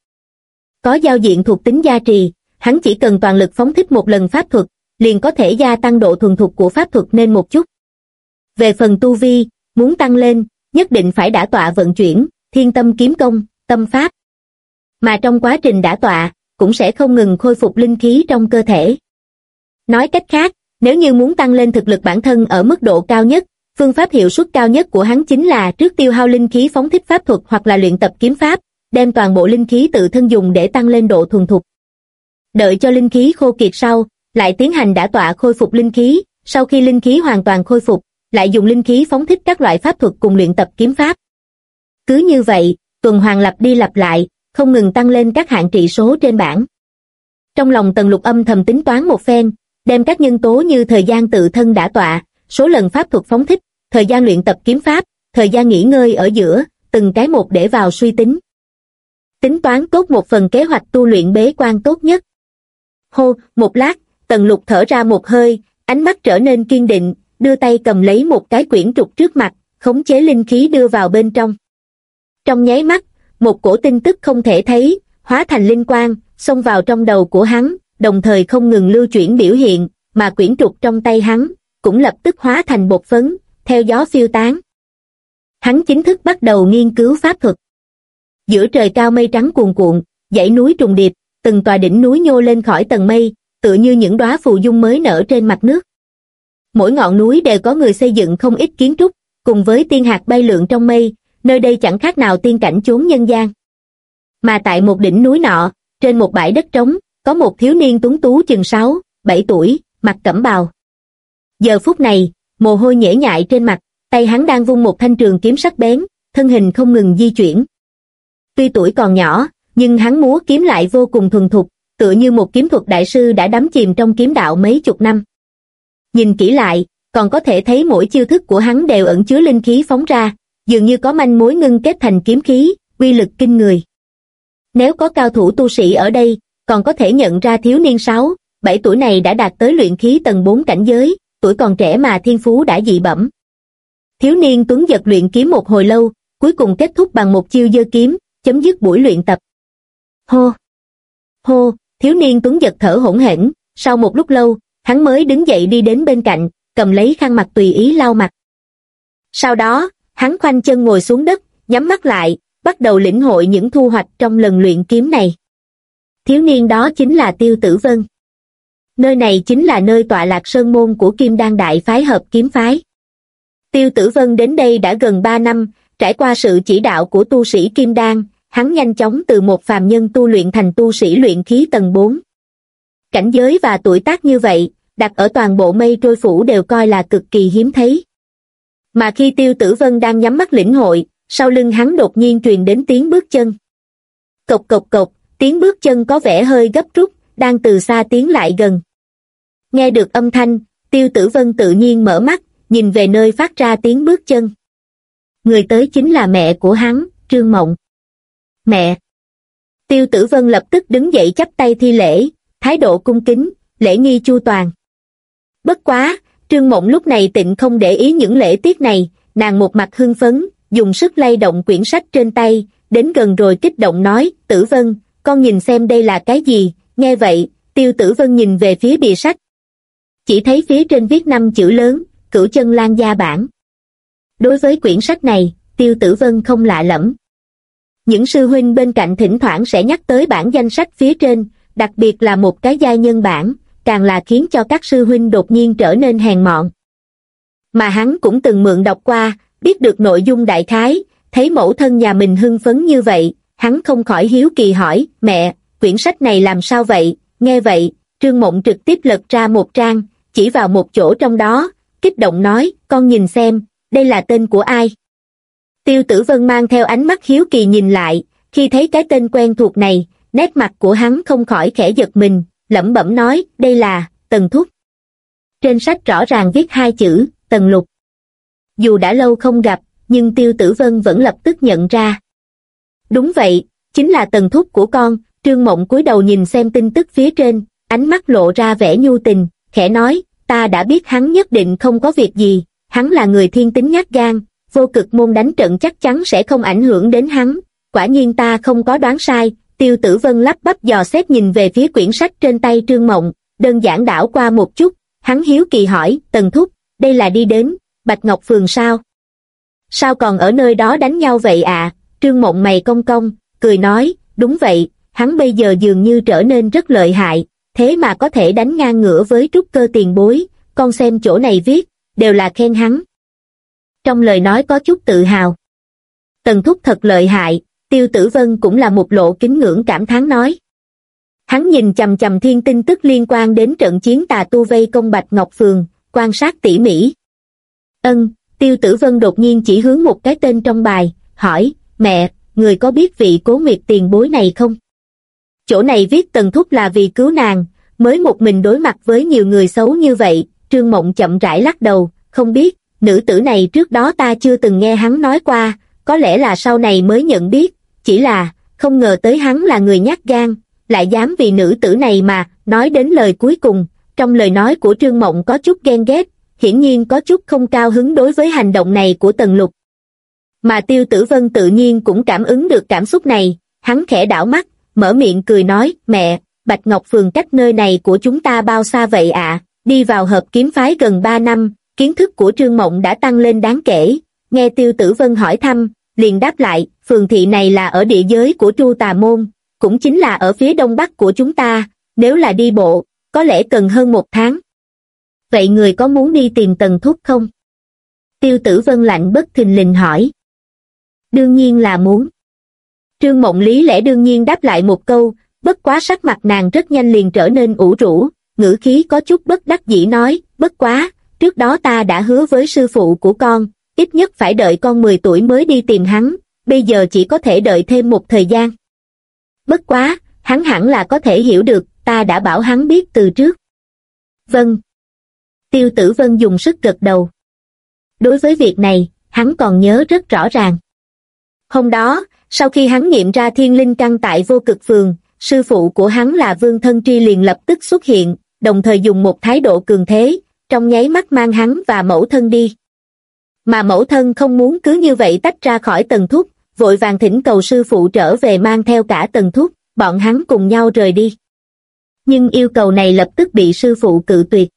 Có giao diện thuộc tính gia trì, hắn chỉ cần toàn lực phóng thích một lần pháp thuật, liền có thể gia tăng độ thuần thục của pháp thuật nên một chút. Về phần tu vi, muốn tăng lên, nhất định phải đã tọa vận chuyển, thiên tâm kiếm công, tâm pháp. Mà trong quá trình đã tọa, cũng sẽ không ngừng khôi phục linh khí trong cơ thể. Nói cách khác, nếu như muốn tăng lên thực lực bản thân ở mức độ cao nhất, phương pháp hiệu suất cao nhất của hắn chính là trước tiêu hao linh khí phóng thích pháp thuật hoặc là luyện tập kiếm pháp, đem toàn bộ linh khí tự thân dùng để tăng lên độ thuần thục. Đợi cho linh khí khô kiệt sau, lại tiến hành đã tọa khôi phục linh khí, sau khi linh khí hoàn toàn khôi phục, lại dùng linh khí phóng thích các loại pháp thuật cùng luyện tập kiếm pháp. Cứ như vậy, tuần hoàn lặp đi lặp lại, không ngừng tăng lên các hạng trị số trên bảng. Trong lòng tần lục âm thầm tính toán một phen, đem các nhân tố như thời gian tự thân đã tọa, số lần pháp thuật phóng thích, thời gian luyện tập kiếm pháp, thời gian nghỉ ngơi ở giữa, từng cái một để vào suy tính. Tính toán tốt một phần kế hoạch tu luyện bế quan tốt nhất. Hô, một lát, tần lục thở ra một hơi, ánh mắt trở nên kiên định, đưa tay cầm lấy một cái quyển trục trước mặt, khống chế linh khí đưa vào bên trong. Trong nháy mắt, một cổ tin tức không thể thấy, hóa thành linh quang, xông vào trong đầu của hắn, đồng thời không ngừng lưu chuyển biểu hiện, mà quyển trục trong tay hắn, cũng lập tức hóa thành bột phấn, theo gió phiêu tán. Hắn chính thức bắt đầu nghiên cứu pháp thuật. Giữa trời cao mây trắng cuồn cuộn, dãy núi trùng điệp, từng tòa đỉnh núi nhô lên khỏi tầng mây, tựa như những đóa phù dung mới nở trên mặt nước. Mỗi ngọn núi đều có người xây dựng không ít kiến trúc, cùng với tiên hạt bay lượn trong mây, nơi đây chẳng khác nào tiên cảnh chốn nhân gian. Mà tại một đỉnh núi nọ, trên một bãi đất trống, có một thiếu niên tuấn tú chừng 6, 7 tuổi, mặt cẩm bào. Giờ phút này, mồ hôi nhễ nhại trên mặt, tay hắn đang vung một thanh trường kiếm sắc bén, thân hình không ngừng di chuyển. Tuy tuổi còn nhỏ, nhưng hắn múa kiếm lại vô cùng thuần thục, tựa như một kiếm thuật đại sư đã đắm chìm trong kiếm đạo mấy chục năm. Nhìn kỹ lại, còn có thể thấy mỗi chiêu thức của hắn đều ẩn chứa linh khí phóng ra, dường như có manh mối ngưng kết thành kiếm khí, uy lực kinh người. Nếu có cao thủ tu sĩ ở đây, còn có thể nhận ra thiếu niên 6, 7 tuổi này đã đạt tới luyện khí tầng 4 cảnh giới, tuổi còn trẻ mà thiên phú đã dị bẩm. Thiếu niên tuấn giật luyện kiếm một hồi lâu, cuối cùng kết thúc bằng một chiêu dơ kiếm, chấm dứt buổi luyện tập. Hô! Hô! Thiếu niên tuấn giật thở hỗn hển, sau một lúc lâu, hắn mới đứng dậy đi đến bên cạnh, cầm lấy khăn mặt tùy ý lau mặt. Sau đó, hắn khoanh chân ngồi xuống đất, nhắm mắt lại, bắt đầu lĩnh hội những thu hoạch trong lần luyện kiếm này. Thiếu niên đó chính là Tiêu Tử Vân. Nơi này chính là nơi tọa lạc sơn môn của Kim Đan Đại Phái Hợp Kiếm Phái. Tiêu Tử Vân đến đây đã gần 3 năm, trải qua sự chỉ đạo của tu sĩ Kim Đan, hắn nhanh chóng từ một phàm nhân tu luyện thành tu sĩ luyện khí tầng 4. Cảnh giới và tuổi tác như vậy, đặt ở toàn bộ mây trôi phủ đều coi là cực kỳ hiếm thấy. Mà khi Tiêu Tử Vân đang nhắm mắt lĩnh hội, sau lưng hắn đột nhiên truyền đến tiếng bước chân. Cộc cộc cộc, tiếng bước chân có vẻ hơi gấp rút, đang từ xa tiến lại gần. Nghe được âm thanh, Tiêu Tử Vân tự nhiên mở mắt, nhìn về nơi phát ra tiếng bước chân. Người tới chính là mẹ của hắn, Trương Mộng. Mẹ! Tiêu Tử Vân lập tức đứng dậy chắp tay thi lễ, thái độ cung kính, lễ nghi chu toàn. Bất quá, Trương Mộng lúc này tịnh không để ý những lễ tiết này, nàng một mặt hưng phấn, dùng sức lay động quyển sách trên tay, đến gần rồi kích động nói, Tử Vân, con nhìn xem đây là cái gì, nghe vậy, Tiêu Tử Vân nhìn về phía bìa sách. Chỉ thấy phía trên viết năm chữ lớn, cửu chân lan gia bản. Đối với quyển sách này, Tiêu Tử Vân không lạ lẫm. Những sư huynh bên cạnh thỉnh thoảng sẽ nhắc tới bản danh sách phía trên, đặc biệt là một cái giai nhân bản, càng là khiến cho các sư huynh đột nhiên trở nên hèn mọn. Mà hắn cũng từng mượn đọc qua, biết được nội dung đại khái, thấy mẫu thân nhà mình hưng phấn như vậy, hắn không khỏi hiếu kỳ hỏi, mẹ, quyển sách này làm sao vậy, nghe vậy, Trương Mộng trực tiếp lật ra một trang, chỉ vào một chỗ trong đó, kích động nói, con nhìn xem, đây là tên của ai. Tiêu tử vân mang theo ánh mắt hiếu kỳ nhìn lại, khi thấy cái tên quen thuộc này, nét mặt của hắn không khỏi khẽ giật mình, lẩm bẩm nói, đây là, Tần Thúc. Trên sách rõ ràng viết hai chữ, Tần Lục. Dù đã lâu không gặp, nhưng Tiêu Tử Vân vẫn lập tức nhận ra. Đúng vậy, chính là Tần Thúc của con, Trương Mộng cúi đầu nhìn xem tin tức phía trên, ánh mắt lộ ra vẻ nhu tình, khẽ nói, ta đã biết hắn nhất định không có việc gì, hắn là người thiên tính nhát gan, vô cực môn đánh trận chắc chắn sẽ không ảnh hưởng đến hắn, quả nhiên ta không có đoán sai, tiêu tử vân lắp bắp dò xét nhìn về phía quyển sách trên tay trương mộng, đơn giản đảo qua một chút, hắn hiếu kỳ hỏi, tần thúc, đây là đi đến, Bạch Ngọc Phường sao? Sao còn ở nơi đó đánh nhau vậy à? Trương mộng mày cong cong, cười nói, đúng vậy, hắn bây giờ dường như trở nên rất lợi hại, thế mà có thể đánh ngang ngửa với trúc cơ tiền bối, con xem chỗ này viết, đều là khen hắn. trong lời nói có chút tự hào. Tần thúc thật lợi hại, tiêu tử vân cũng là một lộ kính ngưỡng cảm thán nói. Hắn nhìn chầm chầm thiên tin tức liên quan đến trận chiến tà tu vây công Bạch Ngọc Phường, quan sát tỉ mỉ. Ân, tiêu tử vân đột nhiên chỉ hướng một cái tên trong bài, hỏi, mẹ, người có biết vị cố nguyệt tiền bối này không? Chỗ này viết tần thúc là vì cứu nàng, mới một mình đối mặt với nhiều người xấu như vậy, trương mộng chậm rãi lắc đầu, không biết, nữ tử này trước đó ta chưa từng nghe hắn nói qua, có lẽ là sau này mới nhận biết, chỉ là, không ngờ tới hắn là người nhát gan, lại dám vì nữ tử này mà, nói đến lời cuối cùng, trong lời nói của Trương Mộng có chút ghen ghét, hiển nhiên có chút không cao hứng đối với hành động này của Tần Lục. Mà Tiêu Tử Vân tự nhiên cũng cảm ứng được cảm xúc này, hắn khẽ đảo mắt, mở miệng cười nói, mẹ, Bạch Ngọc Phường cách nơi này của chúng ta bao xa vậy ạ, đi vào hợp kiếm phái gần 3 năm, kiến thức của Trương Mộng đã tăng lên đáng kể, nghe Tiêu Tử Vân hỏi thăm, liền đáp lại, phường thị này là ở địa giới của Tru Tà Môn, cũng chính là ở phía đông bắc của chúng ta, nếu là đi bộ, có lẽ cần hơn một tháng. Vậy người có muốn đi tìm tần thúc không? Tiêu tử vân lạnh bất thình lình hỏi. Đương nhiên là muốn. Trương Mộng Lý lẽ đương nhiên đáp lại một câu, bất quá sắc mặt nàng rất nhanh liền trở nên ủ rũ, ngữ khí có chút bất đắc dĩ nói, bất quá, trước đó ta đã hứa với sư phụ của con, ít nhất phải đợi con 10 tuổi mới đi tìm hắn, bây giờ chỉ có thể đợi thêm một thời gian. Bất quá, hắn hẳn là có thể hiểu được, ta đã bảo hắn biết từ trước. Vâng. Tiêu tử vân dùng sức gật đầu. Đối với việc này, hắn còn nhớ rất rõ ràng. Hôm đó, sau khi hắn nghiệm ra thiên linh căn tại vô cực phường, sư phụ của hắn là Vương Thân Tri liền lập tức xuất hiện, đồng thời dùng một thái độ cường thế, trong nháy mắt mang hắn và mẫu thân đi. Mà mẫu thân không muốn cứ như vậy tách ra khỏi tần thúc, vội vàng thỉnh cầu sư phụ trở về mang theo cả tần thúc, bọn hắn cùng nhau rời đi. Nhưng yêu cầu này lập tức bị sư phụ cự tuyệt.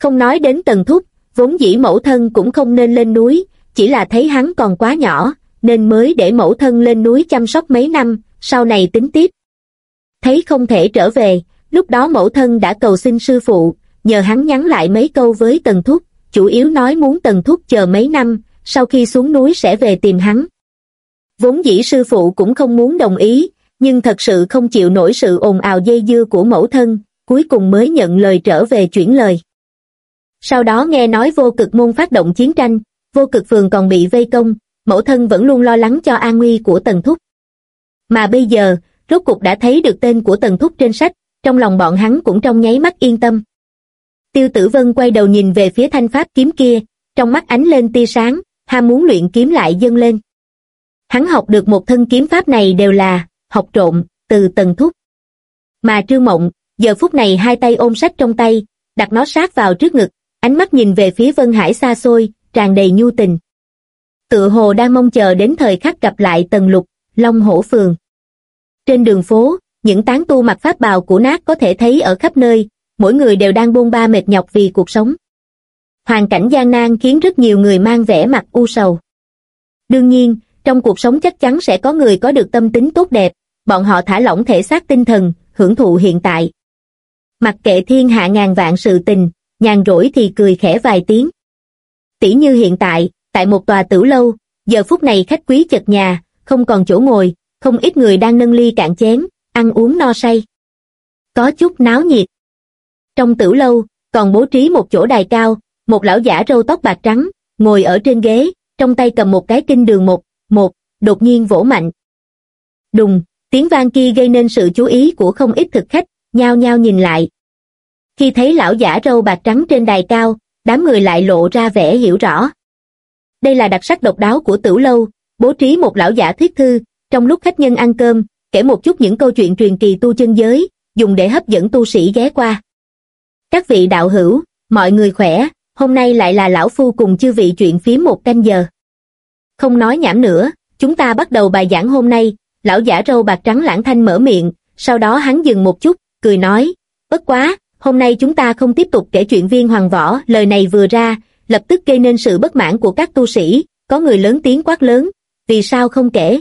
Không nói đến tần thúc, vốn dĩ mẫu thân cũng không nên lên núi, chỉ là thấy hắn còn quá nhỏ, nên mới để mẫu thân lên núi chăm sóc mấy năm, sau này tính tiếp. Thấy không thể trở về, lúc đó mẫu thân đã cầu xin sư phụ, nhờ hắn nhắn lại mấy câu với tần thúc, chủ yếu nói muốn tần thúc chờ mấy năm, sau khi xuống núi sẽ về tìm hắn. Vốn dĩ sư phụ cũng không muốn đồng ý, nhưng thật sự không chịu nổi sự ồn ào dây dưa của mẫu thân, cuối cùng mới nhận lời trở về chuyển lời. Sau đó nghe nói vô cực môn phát động chiến tranh, vô cực phường còn bị vây công, mẫu thân vẫn luôn lo lắng cho an nguy của Tần Thúc. Mà bây giờ, rốt cục đã thấy được tên của Tần Thúc trên sách, trong lòng bọn hắn cũng trong nháy mắt yên tâm. Tiêu Tử Vân quay đầu nhìn về phía thanh pháp kiếm kia, trong mắt ánh lên tia sáng, ham muốn luyện kiếm lại dâng lên. Hắn học được một thân kiếm pháp này đều là học trộm từ tần thúc. Mà Trương Mộng, giờ phút này hai tay ôm sách trong tay, đặt nó sát vào trước ngực, ánh mắt nhìn về phía Vân Hải xa xôi, tràn đầy nhu tình. Tựa hồ đang mong chờ đến thời khắc gặp lại tần lục, Long Hổ Phường. Trên đường phố, những tán tu mặc pháp bào của nát có thể thấy ở khắp nơi, mỗi người đều đang bôn ba mệt nhọc vì cuộc sống. Hoàn cảnh gian nan khiến rất nhiều người mang vẻ mặt u sầu. Đương nhiên, trong cuộc sống chắc chắn sẽ có người có được tâm tính tốt đẹp, bọn họ thả lỏng thể xác tinh thần, hưởng thụ hiện tại. Mặc kệ thiên hạ ngàn vạn sự tình, nhàn rỗi thì cười khẽ vài tiếng. Tỷ như hiện tại, tại một tòa tử lâu, giờ phút này khách quý chật nhà, không còn chỗ ngồi, không ít người đang nâng ly cạn chén, ăn uống no say. Có chút náo nhiệt. Trong tử lâu, còn bố trí một chỗ đài cao, một lão giả râu tóc bạc trắng, ngồi ở trên ghế, trong tay cầm một cái kinh đường một, một, đột nhiên vỗ mạnh. Đùng, tiếng vang kia gây nên sự chú ý của không ít thực khách, nhao nhao nhìn lại. Khi thấy lão giả râu bạc trắng trên đài cao, đám người lại lộ ra vẻ hiểu rõ. Đây là đặc sắc độc đáo của tử lâu, bố trí một lão giả thuyết thư, trong lúc khách nhân ăn cơm, kể một chút những câu chuyện truyền kỳ tu chân giới, dùng để hấp dẫn tu sĩ ghé qua. Các vị đạo hữu, mọi người khỏe, hôm nay lại là lão phu cùng chư vị chuyện phím một canh giờ. Không nói nhảm nữa, chúng ta bắt đầu bài giảng hôm nay, lão giả râu bạc trắng lãng thanh mở miệng, sau đó hắn dừng một chút, cười nói, bất quá, hôm nay chúng ta không tiếp tục kể chuyện viên hoàng võ, lời này vừa ra, lập tức gây nên sự bất mãn của các tu sĩ, có người lớn tiếng quát lớn, vì sao không kể?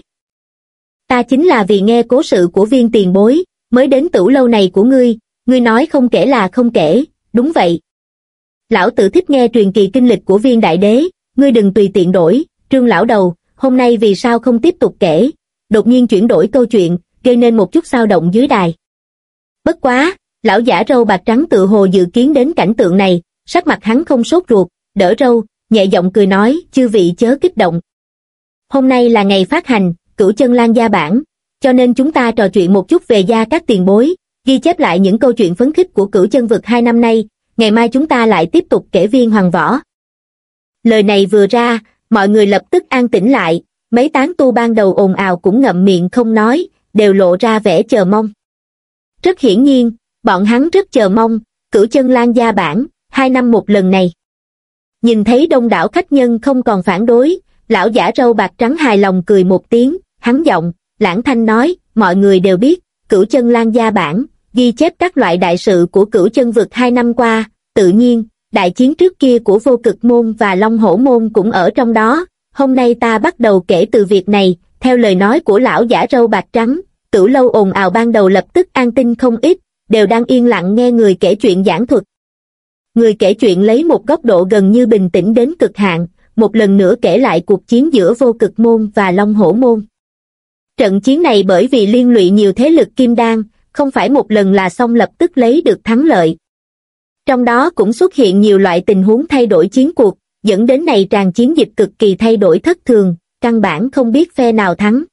Ta chính là vì nghe cố sự của viên tiền bối, mới đến tửu lâu này của ngươi, ngươi nói không kể là không kể, đúng vậy. Lão tử thích nghe truyền kỳ kinh lịch của viên đại đế, ngươi đừng tùy tiện đổi, trương lão đầu, hôm nay vì sao không tiếp tục kể, đột nhiên chuyển đổi câu chuyện, gây nên một chút sao động dưới đài. Bất quá, lão giả râu bạc trắng tự hồ dự kiến đến cảnh tượng này, sắc mặt hắn không sốt ruột, đỡ râu, nhẹ giọng cười nói, chư vị chớ kích động. Hôm nay là ngày phát hành, cửu chân lan gia bản, cho nên chúng ta trò chuyện một chút về gia các tiền bối, ghi chép lại những câu chuyện phấn khích của cửu chân vực hai năm nay, ngày mai chúng ta lại tiếp tục kể viên hoàng võ. Lời này vừa ra, mọi người lập tức an tĩnh lại, mấy tán tu ban đầu ồn ào cũng ngậm miệng không nói, đều lộ ra vẻ chờ mong. Rất hiển nhiên, bọn hắn rất chờ mong, cửu chân lan gia bản, hai năm một lần này. Nhìn thấy đông đảo khách nhân không còn phản đối, lão giả râu bạc trắng hài lòng cười một tiếng, hắn giọng, lãng thanh nói, mọi người đều biết, cửu chân lan gia bản, ghi chép các loại đại sự của cửu chân vực hai năm qua, tự nhiên, đại chiến trước kia của vô cực môn và long hổ môn cũng ở trong đó, hôm nay ta bắt đầu kể từ việc này, theo lời nói của lão giả râu bạc trắng, cửu lâu ồn ào ban đầu lập tức an tinh không ít, đều đang yên lặng nghe người kể chuyện giảng thuật. Người kể chuyện lấy một góc độ gần như bình tĩnh đến cực hạn, một lần nữa kể lại cuộc chiến giữa vô cực môn và long hổ môn. Trận chiến này bởi vì liên lụy nhiều thế lực kim đan, không phải một lần là xong lập tức lấy được thắng lợi. Trong đó cũng xuất hiện nhiều loại tình huống thay đổi chiến cuộc, dẫn đến này tràn chiến dịch cực kỳ thay đổi thất thường, căn bản không biết phe nào thắng.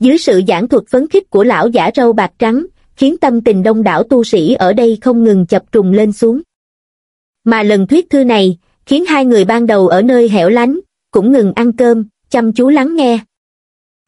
Dưới sự giảng thuật phấn khích của lão giả râu bạc trắng, khiến tâm tình đông đảo tu sĩ ở đây không ngừng chập trùng lên xuống. Mà lần thuyết thư này, khiến hai người ban đầu ở nơi hẻo lánh, cũng ngừng ăn cơm, chăm chú lắng nghe.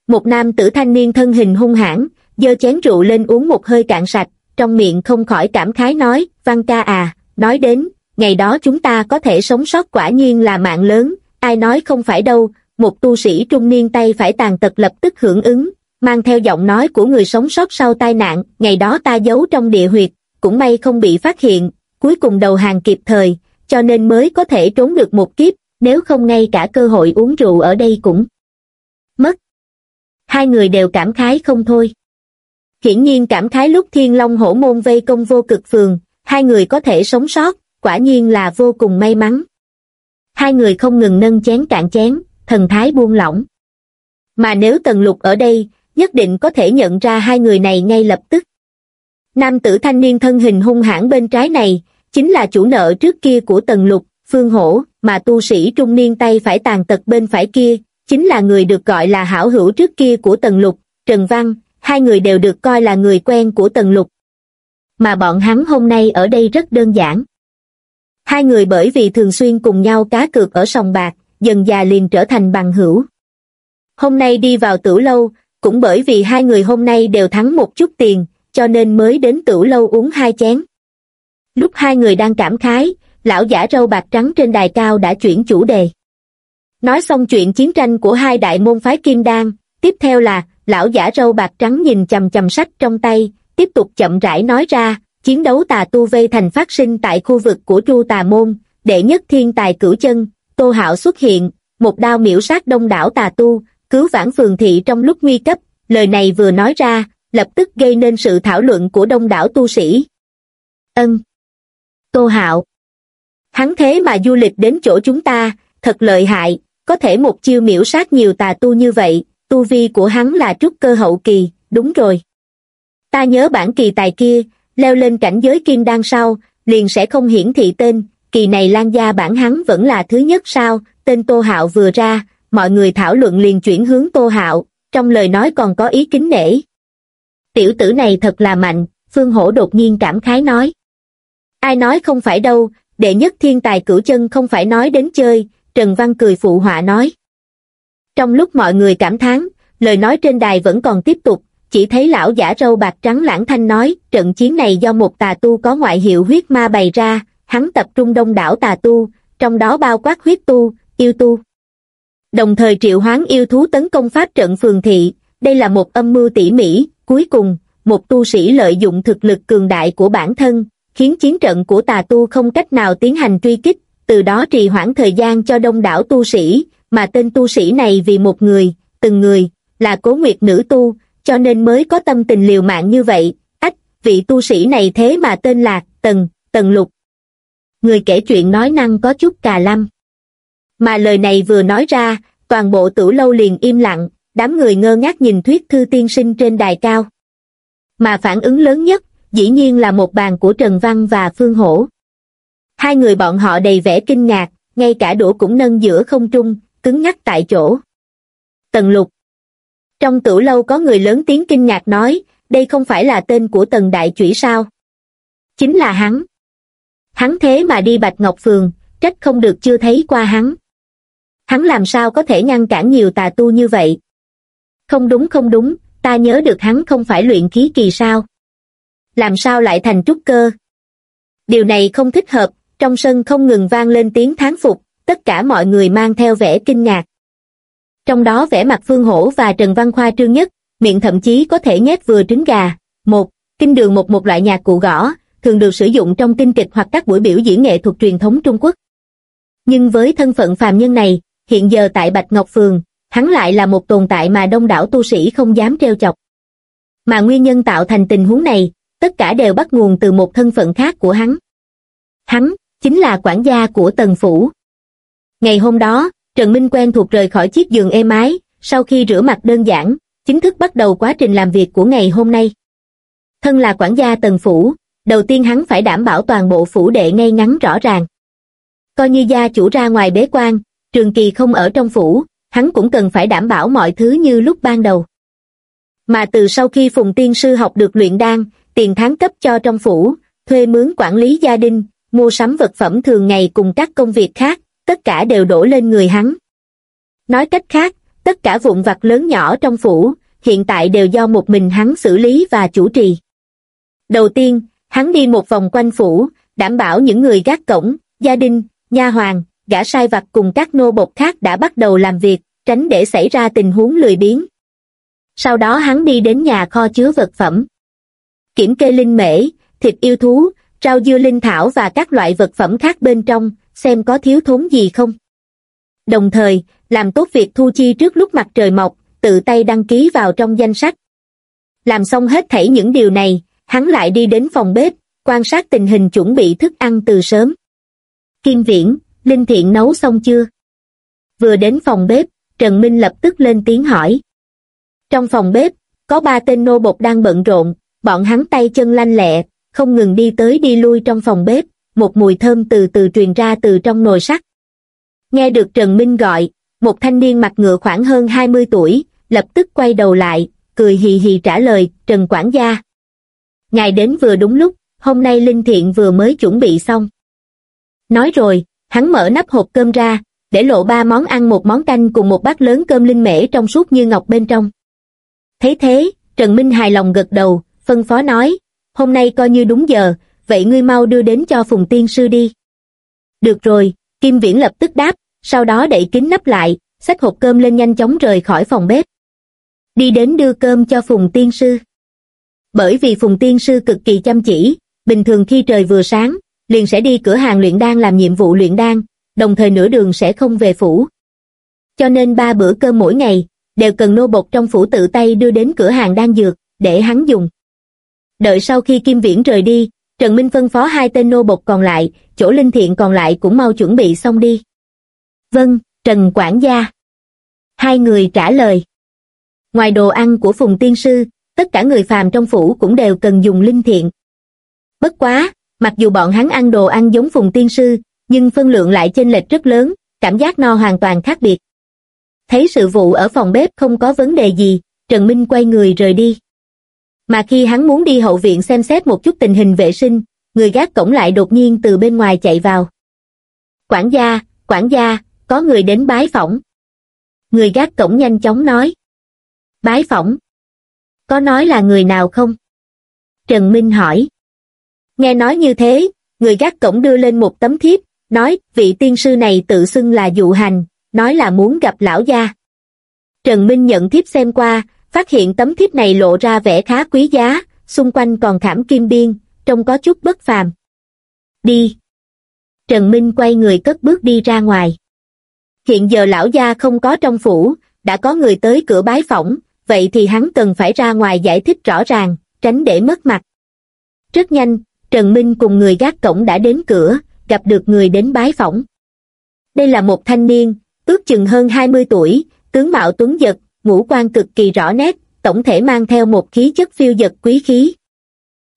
Một nam tử thanh niên thân hình hung hãn, giơ chén rượu lên uống một hơi cạn sạch, trong miệng không khỏi cảm khái nói, văn ca à, nói đến, ngày đó chúng ta có thể sống sót quả nhiên là mạng lớn, ai nói không phải đâu, một tu sĩ trung niên tay phải tàn tật lập tức hưởng ứng, mang theo giọng nói của người sống sót sau tai nạn, ngày đó ta giấu trong địa huyệt, cũng may không bị phát hiện, cuối cùng đầu hàng kịp thời, cho nên mới có thể trốn được một kiếp, nếu không ngay cả cơ hội uống rượu ở đây cũng mất. Hai người đều cảm khái không thôi. Hiển nhiên cảm khái lúc thiên long hổ môn vây công vô cực phường, hai người có thể sống sót, quả nhiên là vô cùng may mắn. Hai người không ngừng nâng chén cạn chén, thần thái buông lỏng. Mà nếu Tần Lục ở đây, nhất định có thể nhận ra hai người này ngay lập tức. Nam tử thanh niên thân hình hung hãn bên trái này, chính là chủ nợ trước kia của Tần Lục, Phương Hổ, mà tu sĩ trung niên tay phải tàn tật bên phải kia, chính là người được gọi là hảo hữu trước kia của Tần Lục, Trần Văn, hai người đều được coi là người quen của Tần Lục. Mà bọn hắn hôm nay ở đây rất đơn giản. Hai người bởi vì thường xuyên cùng nhau cá cược ở sòng bạc, dần già liền trở thành bằng hữu. Hôm nay đi vào tử lâu, cũng bởi vì hai người hôm nay đều thắng một chút tiền, cho nên mới đến tửu lâu uống hai chén. Lúc hai người đang cảm khái, lão giả râu bạc trắng trên đài cao đã chuyển chủ đề. Nói xong chuyện chiến tranh của hai đại môn phái kim đan, tiếp theo là, lão giả râu bạc trắng nhìn chầm chầm sách trong tay, tiếp tục chậm rãi nói ra, chiến đấu tà tu vây thành phát sinh tại khu vực của chu tà môn, đệ nhất thiên tài cửu chân, tô hạo xuất hiện, một đao miễu sát đông đảo tà tu, cứu vãn phường thị trong lúc nguy cấp, lời này vừa nói ra, lập tức gây nên sự thảo luận của đông đảo tu sĩ. Ân. Tô Hạo. Hắn thế mà du lịch đến chỗ chúng ta, thật lợi hại, có thể một chiêu miễu sát nhiều tà tu như vậy, tu vi của hắn là trúc cơ hậu kỳ, đúng rồi. Ta nhớ bản kỳ tài kia, leo lên cảnh giới kim đan sau, liền sẽ không hiển thị tên, kỳ này lan gia bản hắn vẫn là thứ nhất sao, tên Tô Hạo vừa ra, mọi người thảo luận liền chuyển hướng Tô Hạo, trong lời nói còn có ý kính nể. Tiểu tử này thật là mạnh, Phương Hổ đột nhiên cảm khái nói. Ai nói không phải đâu, đệ nhất thiên tài cửu chân không phải nói đến chơi, Trần Văn cười phụ họa nói. Trong lúc mọi người cảm thán, lời nói trên đài vẫn còn tiếp tục, chỉ thấy lão giả râu bạc trắng lãng thanh nói, trận chiến này do một tà tu có ngoại hiệu huyết ma bày ra, hắn tập trung đông đảo tà tu, trong đó bao quát huyết tu, yêu tu. Đồng thời triệu hoán yêu thú tấn công pháp trận phường thị, đây là một âm mưu tỉ mỉ, cuối cùng, một tu sĩ lợi dụng thực lực cường đại của bản thân, khiến chiến trận của tà tu không cách nào tiến hành truy kích, từ đó trì hoãn thời gian cho đông đảo tu sĩ, mà tên tu sĩ này vì một người, từng người, là cố nguyệt nữ tu, cho nên mới có tâm tình liều mạng như vậy, ách, vị tu sĩ này thế mà tên là Tần, Tần Lục. Người kể chuyện nói năng có chút cà lăm. Mà lời này vừa nói ra, toàn bộ tử lâu liền im lặng, đám người ngơ ngác nhìn thuyết thư tiên sinh trên đài cao. Mà phản ứng lớn nhất, dĩ nhiên là một bàn của Trần Văn và Phương Hổ. Hai người bọn họ đầy vẻ kinh ngạc, ngay cả đũa cũng nâng giữa không trung, cứng ngắc tại chỗ. Tần lục. Trong tử lâu có người lớn tiếng kinh ngạc nói, đây không phải là tên của tần đại chủy sao? Chính là hắn. Hắn thế mà đi Bạch Ngọc Phường, trách không được chưa thấy qua hắn. Hắn làm sao có thể ngăn cản nhiều tà tu như vậy? Không đúng không đúng, ta nhớ được hắn không phải luyện khí kỳ sao? Làm sao lại thành trúc cơ? Điều này không thích hợp, trong sân không ngừng vang lên tiếng thán phục, tất cả mọi người mang theo vẻ kinh ngạc. Trong đó vẻ mặt Phương Hổ và Trần Văn Khoa trương nhất, miệng thậm chí có thể nhét vừa trứng gà. Một, kinh đường một một loại nhạc cụ gõ, thường được sử dụng trong kinh kịch hoặc các buổi biểu diễn nghệ thuật truyền thống Trung Quốc. Nhưng với thân phận phàm nhân này, hiện giờ tại Bạch Ngọc Phường, hắn lại là một tồn tại mà đông đảo tu sĩ không dám treo chọc. Mà nguyên nhân tạo thành tình huống này, tất cả đều bắt nguồn từ một thân phận khác của hắn. Hắn, chính là quản gia của Tần Phủ. Ngày hôm đó, Trần Minh quen thuộc rời khỏi chiếc giường êm ái, sau khi rửa mặt đơn giản, chính thức bắt đầu quá trình làm việc của ngày hôm nay. Thân là quản gia Tần Phủ, đầu tiên hắn phải đảm bảo toàn bộ phủ đệ ngay ngắn rõ ràng. Coi như gia chủ ra ngoài bế quan, trường kỳ không ở trong phủ, hắn cũng cần phải đảm bảo mọi thứ như lúc ban đầu. Mà từ sau khi Phùng Tiên Sư học được luyện đan, tiền tháng cấp cho trong phủ, thuê mướn quản lý gia đình, mua sắm vật phẩm thường ngày cùng các công việc khác, tất cả đều đổ lên người hắn. Nói cách khác, tất cả vụn vặt lớn nhỏ trong phủ, hiện tại đều do một mình hắn xử lý và chủ trì. Đầu tiên, hắn đi một vòng quanh phủ, đảm bảo những người gác cổng, gia đình, nha hoàng, gã sai vặt cùng các nô bộc khác đã bắt đầu làm việc, tránh để xảy ra tình huống lười biếng. Sau đó hắn đi đến nhà kho chứa vật phẩm. Kiểm kê linh mễ, thịt yêu thú, rau dưa linh thảo và các loại vật phẩm khác bên trong, xem có thiếu thốn gì không. Đồng thời, làm tốt việc thu chi trước lúc mặt trời mọc, tự tay đăng ký vào trong danh sách. Làm xong hết thảy những điều này, hắn lại đi đến phòng bếp, quan sát tình hình chuẩn bị thức ăn từ sớm. Kim Viễn, Linh Thiện nấu xong chưa? Vừa đến phòng bếp, Trần Minh lập tức lên tiếng hỏi. Trong phòng bếp, có ba tên nô bột đang bận rộn, bọn hắn tay chân lanh lẹ, không ngừng đi tới đi lui trong phòng bếp, một mùi thơm từ từ truyền ra từ trong nồi sắt. Nghe được Trần Minh gọi, một thanh niên mặt ngựa khoảng hơn 20 tuổi, lập tức quay đầu lại, cười hì hì trả lời, Trần Quản gia. Ngài đến vừa đúng lúc, hôm nay Linh Thiện vừa mới chuẩn bị xong. Nói rồi, hắn mở nắp hộp cơm ra, để lộ ba món ăn một món canh cùng một bát lớn cơm linh mễ trong suốt như ngọc bên trong. Thấy thế, Trần Minh hài lòng gật đầu, phân phó nói, hôm nay coi như đúng giờ, vậy ngươi mau đưa đến cho Phùng Tiên Sư đi. Được rồi, Kim Viễn lập tức đáp, sau đó đậy kính nắp lại, xách hộp cơm lên nhanh chóng rời khỏi phòng bếp. Đi đến đưa cơm cho Phùng Tiên Sư. Bởi vì Phùng Tiên Sư cực kỳ chăm chỉ, bình thường khi trời vừa sáng, liền sẽ đi cửa hàng luyện đan làm nhiệm vụ luyện đan, đồng thời nửa đường sẽ không về phủ. Cho nên ba bữa cơm mỗi ngày, đều cần nô bột trong phủ tự tay đưa đến cửa hàng đan dược, để hắn dùng. Đợi sau khi Kim Viễn rời đi, Trần Minh phân phó hai tên nô bột còn lại, chỗ linh thiện còn lại cũng mau chuẩn bị xong đi. Vâng, Trần Quản gia. Hai người trả lời. Ngoài đồ ăn của Phùng Tiên Sư, tất cả người phàm trong phủ cũng đều cần dùng linh thiện. Bất quá, mặc dù bọn hắn ăn đồ ăn giống Phùng Tiên Sư, nhưng phân lượng lại chênh lệch rất lớn, cảm giác no hoàn toàn khác biệt. Thấy sự vụ ở phòng bếp không có vấn đề gì, Trần Minh quay người rời đi. Mà khi hắn muốn đi hậu viện xem xét một chút tình hình vệ sinh, người gác cổng lại đột nhiên từ bên ngoài chạy vào. Quản gia, quản gia, có người đến bái phỏng. Người gác cổng nhanh chóng nói. Bái phỏng. Có nói là người nào không? Trần Minh hỏi. Nghe nói như thế, người gác cổng đưa lên một tấm thiếp, nói vị tiên sư này tự xưng là dụ hành, nói là muốn gặp lão gia. Trần Minh nhận thiếp xem qua, phát hiện tấm thiếp này lộ ra vẻ khá quý giá, xung quanh còn khảm kim biên, trông có chút bất phàm. Đi. Trần Minh quay người cất bước đi ra ngoài. Hiện giờ lão gia không có trong phủ, đã có người tới cửa bái phỏng, vậy thì hắn cần phải ra ngoài giải thích rõ ràng, tránh để mất mặt. Rất nhanh, Trần Minh cùng người gác cổng đã đến cửa, gặp được người đến bái phỏng. Đây là một thanh niên, ước chừng hơn 20 tuổi, tướng mạo tuấn giật, ngũ quan cực kỳ rõ nét, tổng thể mang theo một khí chất phiêu dật quý khí.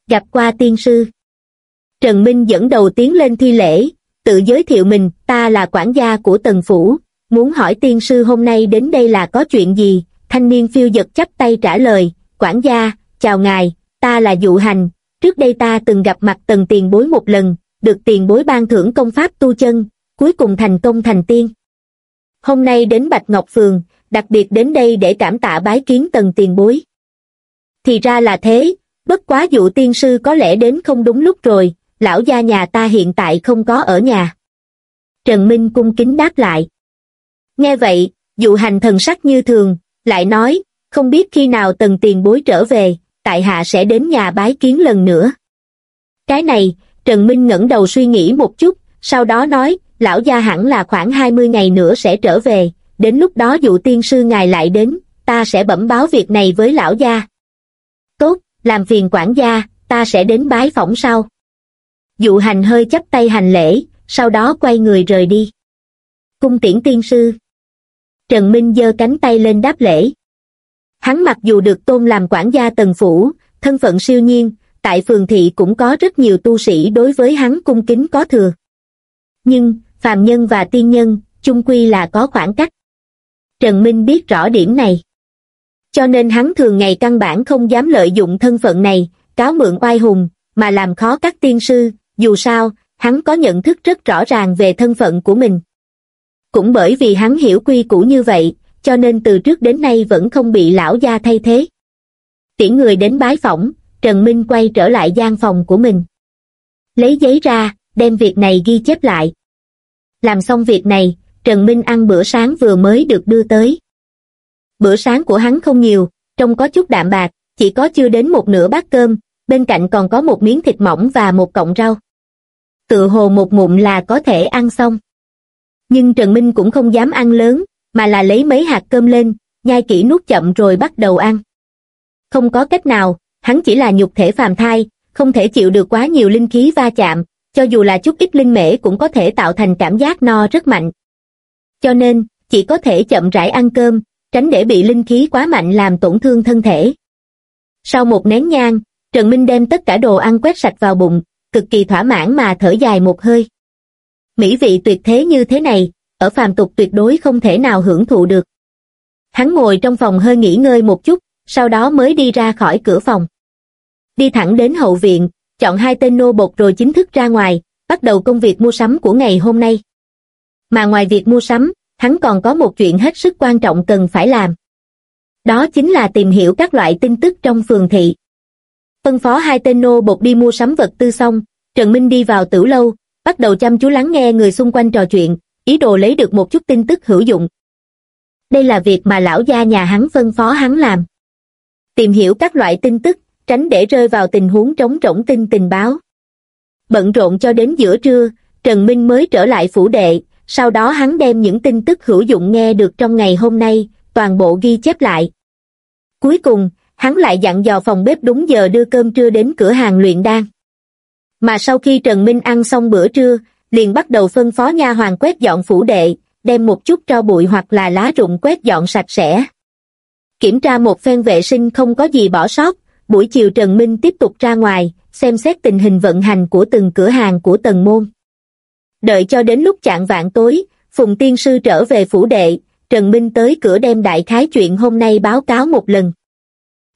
Gặp qua tiên sư. Trần Minh dẫn đầu tiến lên thi lễ, tự giới thiệu mình, ta là quản gia của tần phủ, muốn hỏi tiên sư hôm nay đến đây là có chuyện gì, thanh niên phiêu dật chắp tay trả lời, quản gia, chào ngài, ta là dụ hành, trước đây ta từng gặp mặt tần tiền bối một lần, được tiền bối ban thưởng công pháp tu chân, cuối cùng thành công thành tiên. Hôm nay đến Bạch Ngọc Phường, đặc biệt đến đây để cảm tạ bái kiến tần tiền bối. Thì ra là thế, bất quá dụ tiên sư có lẽ đến không đúng lúc rồi, lão gia nhà ta hiện tại không có ở nhà. Trần Minh cung kính đáp lại. Nghe vậy, dụ hành thần sắc như thường, lại nói, không biết khi nào tần tiền bối trở về, tại hạ sẽ đến nhà bái kiến lần nữa. Cái này, Trần Minh ngẩng đầu suy nghĩ một chút, sau đó nói, lão gia hẳn là khoảng 20 ngày nữa sẽ trở về, đến lúc đó dụ tiên sư ngài lại đến, ta sẽ bẩm báo việc này với lão gia. Tốt, làm phiền quản gia, ta sẽ đến bái phỏng sau. Dụ hành hơi chắp tay hành lễ, sau đó quay người rời đi. Cung tiễn tiên sư. Trần Minh giơ cánh tay lên đáp lễ. Hắn mặc dù được tôn làm quản gia tần phủ, thân phận siêu nhiên, tại phường thị cũng có rất nhiều tu sĩ đối với hắn cung kính có thừa. Nhưng, phàm nhân và tiên nhân, chung quy là có khoảng cách. Trần Minh biết rõ điểm này. Cho nên hắn thường ngày căn bản không dám lợi dụng thân phận này, cáo mượn oai hùng, mà làm khó các tiên sư, dù sao, hắn có nhận thức rất rõ ràng về thân phận của mình. Cũng bởi vì hắn hiểu quy củ như vậy, cho nên từ trước đến nay vẫn không bị lão gia thay thế. Tiễn người đến bái phỏng, Trần Minh quay trở lại gian phòng của mình. Lấy giấy ra, đem việc này ghi chép lại. Làm xong việc này, Trần Minh ăn bữa sáng vừa mới được đưa tới. Bữa sáng của hắn không nhiều, trông có chút đạm bạc, chỉ có chưa đến một nửa bát cơm, bên cạnh còn có một miếng thịt mỏng và một cọng rau. Tự hồ một ngụm là có thể ăn xong. Nhưng Trần Minh cũng không dám ăn lớn, mà là lấy mấy hạt cơm lên, nhai kỹ nuốt chậm rồi bắt đầu ăn. Không có cách nào, hắn chỉ là nhục thể phàm thai, không thể chịu được quá nhiều linh khí va chạm, cho dù là chút ít linh mễ cũng có thể tạo thành cảm giác no rất mạnh. Cho nên, chỉ có thể chậm rãi ăn cơm, tránh để bị linh khí quá mạnh làm tổn thương thân thể. Sau một nén nhang, Trần Minh đem tất cả đồ ăn quét sạch vào bụng, cực kỳ thỏa mãn mà thở dài một hơi. Mỹ vị tuyệt thế như thế này, ở phàm tục tuyệt đối không thể nào hưởng thụ được. Hắn ngồi trong phòng hơi nghỉ ngơi một chút, sau đó mới đi ra khỏi cửa phòng. Đi thẳng đến hậu viện, chọn hai tên nô bột rồi chính thức ra ngoài, bắt đầu công việc mua sắm của ngày hôm nay. Mà ngoài việc mua sắm, hắn còn có một chuyện hết sức quan trọng cần phải làm. Đó chính là tìm hiểu các loại tin tức trong phường thị. Phân phó hai tên nô bột đi mua sắm vật tư xong, Trần Minh đi vào tử lâu, bắt đầu chăm chú lắng nghe người xung quanh trò chuyện, ý đồ lấy được một chút tin tức hữu dụng. Đây là việc mà lão gia nhà hắn phân phó hắn làm. Tìm hiểu các loại tin tức, tránh để rơi vào tình huống trống rỗng tin tình báo. Bận rộn cho đến giữa trưa, Trần Minh mới trở lại phủ đệ, sau đó hắn đem những tin tức hữu dụng nghe được trong ngày hôm nay, toàn bộ ghi chép lại. Cuối cùng, hắn lại dặn dò phòng bếp đúng giờ đưa cơm trưa đến cửa hàng luyện đan. Mà sau khi Trần Minh ăn xong bữa trưa, liền bắt đầu phân phó nha hoàng quét dọn phủ đệ, đem một chút tro bụi hoặc là lá rụng quét dọn sạch sẽ. Kiểm tra một phen vệ sinh không có gì bỏ sót, buổi chiều Trần Minh tiếp tục ra ngoài, xem xét tình hình vận hành của từng cửa hàng của tầng môn. Đợi cho đến lúc chạng vạn tối, Phùng Tiên Sư trở về phủ đệ, Trần Minh tới cửa đem đại khái chuyện hôm nay báo cáo một lần.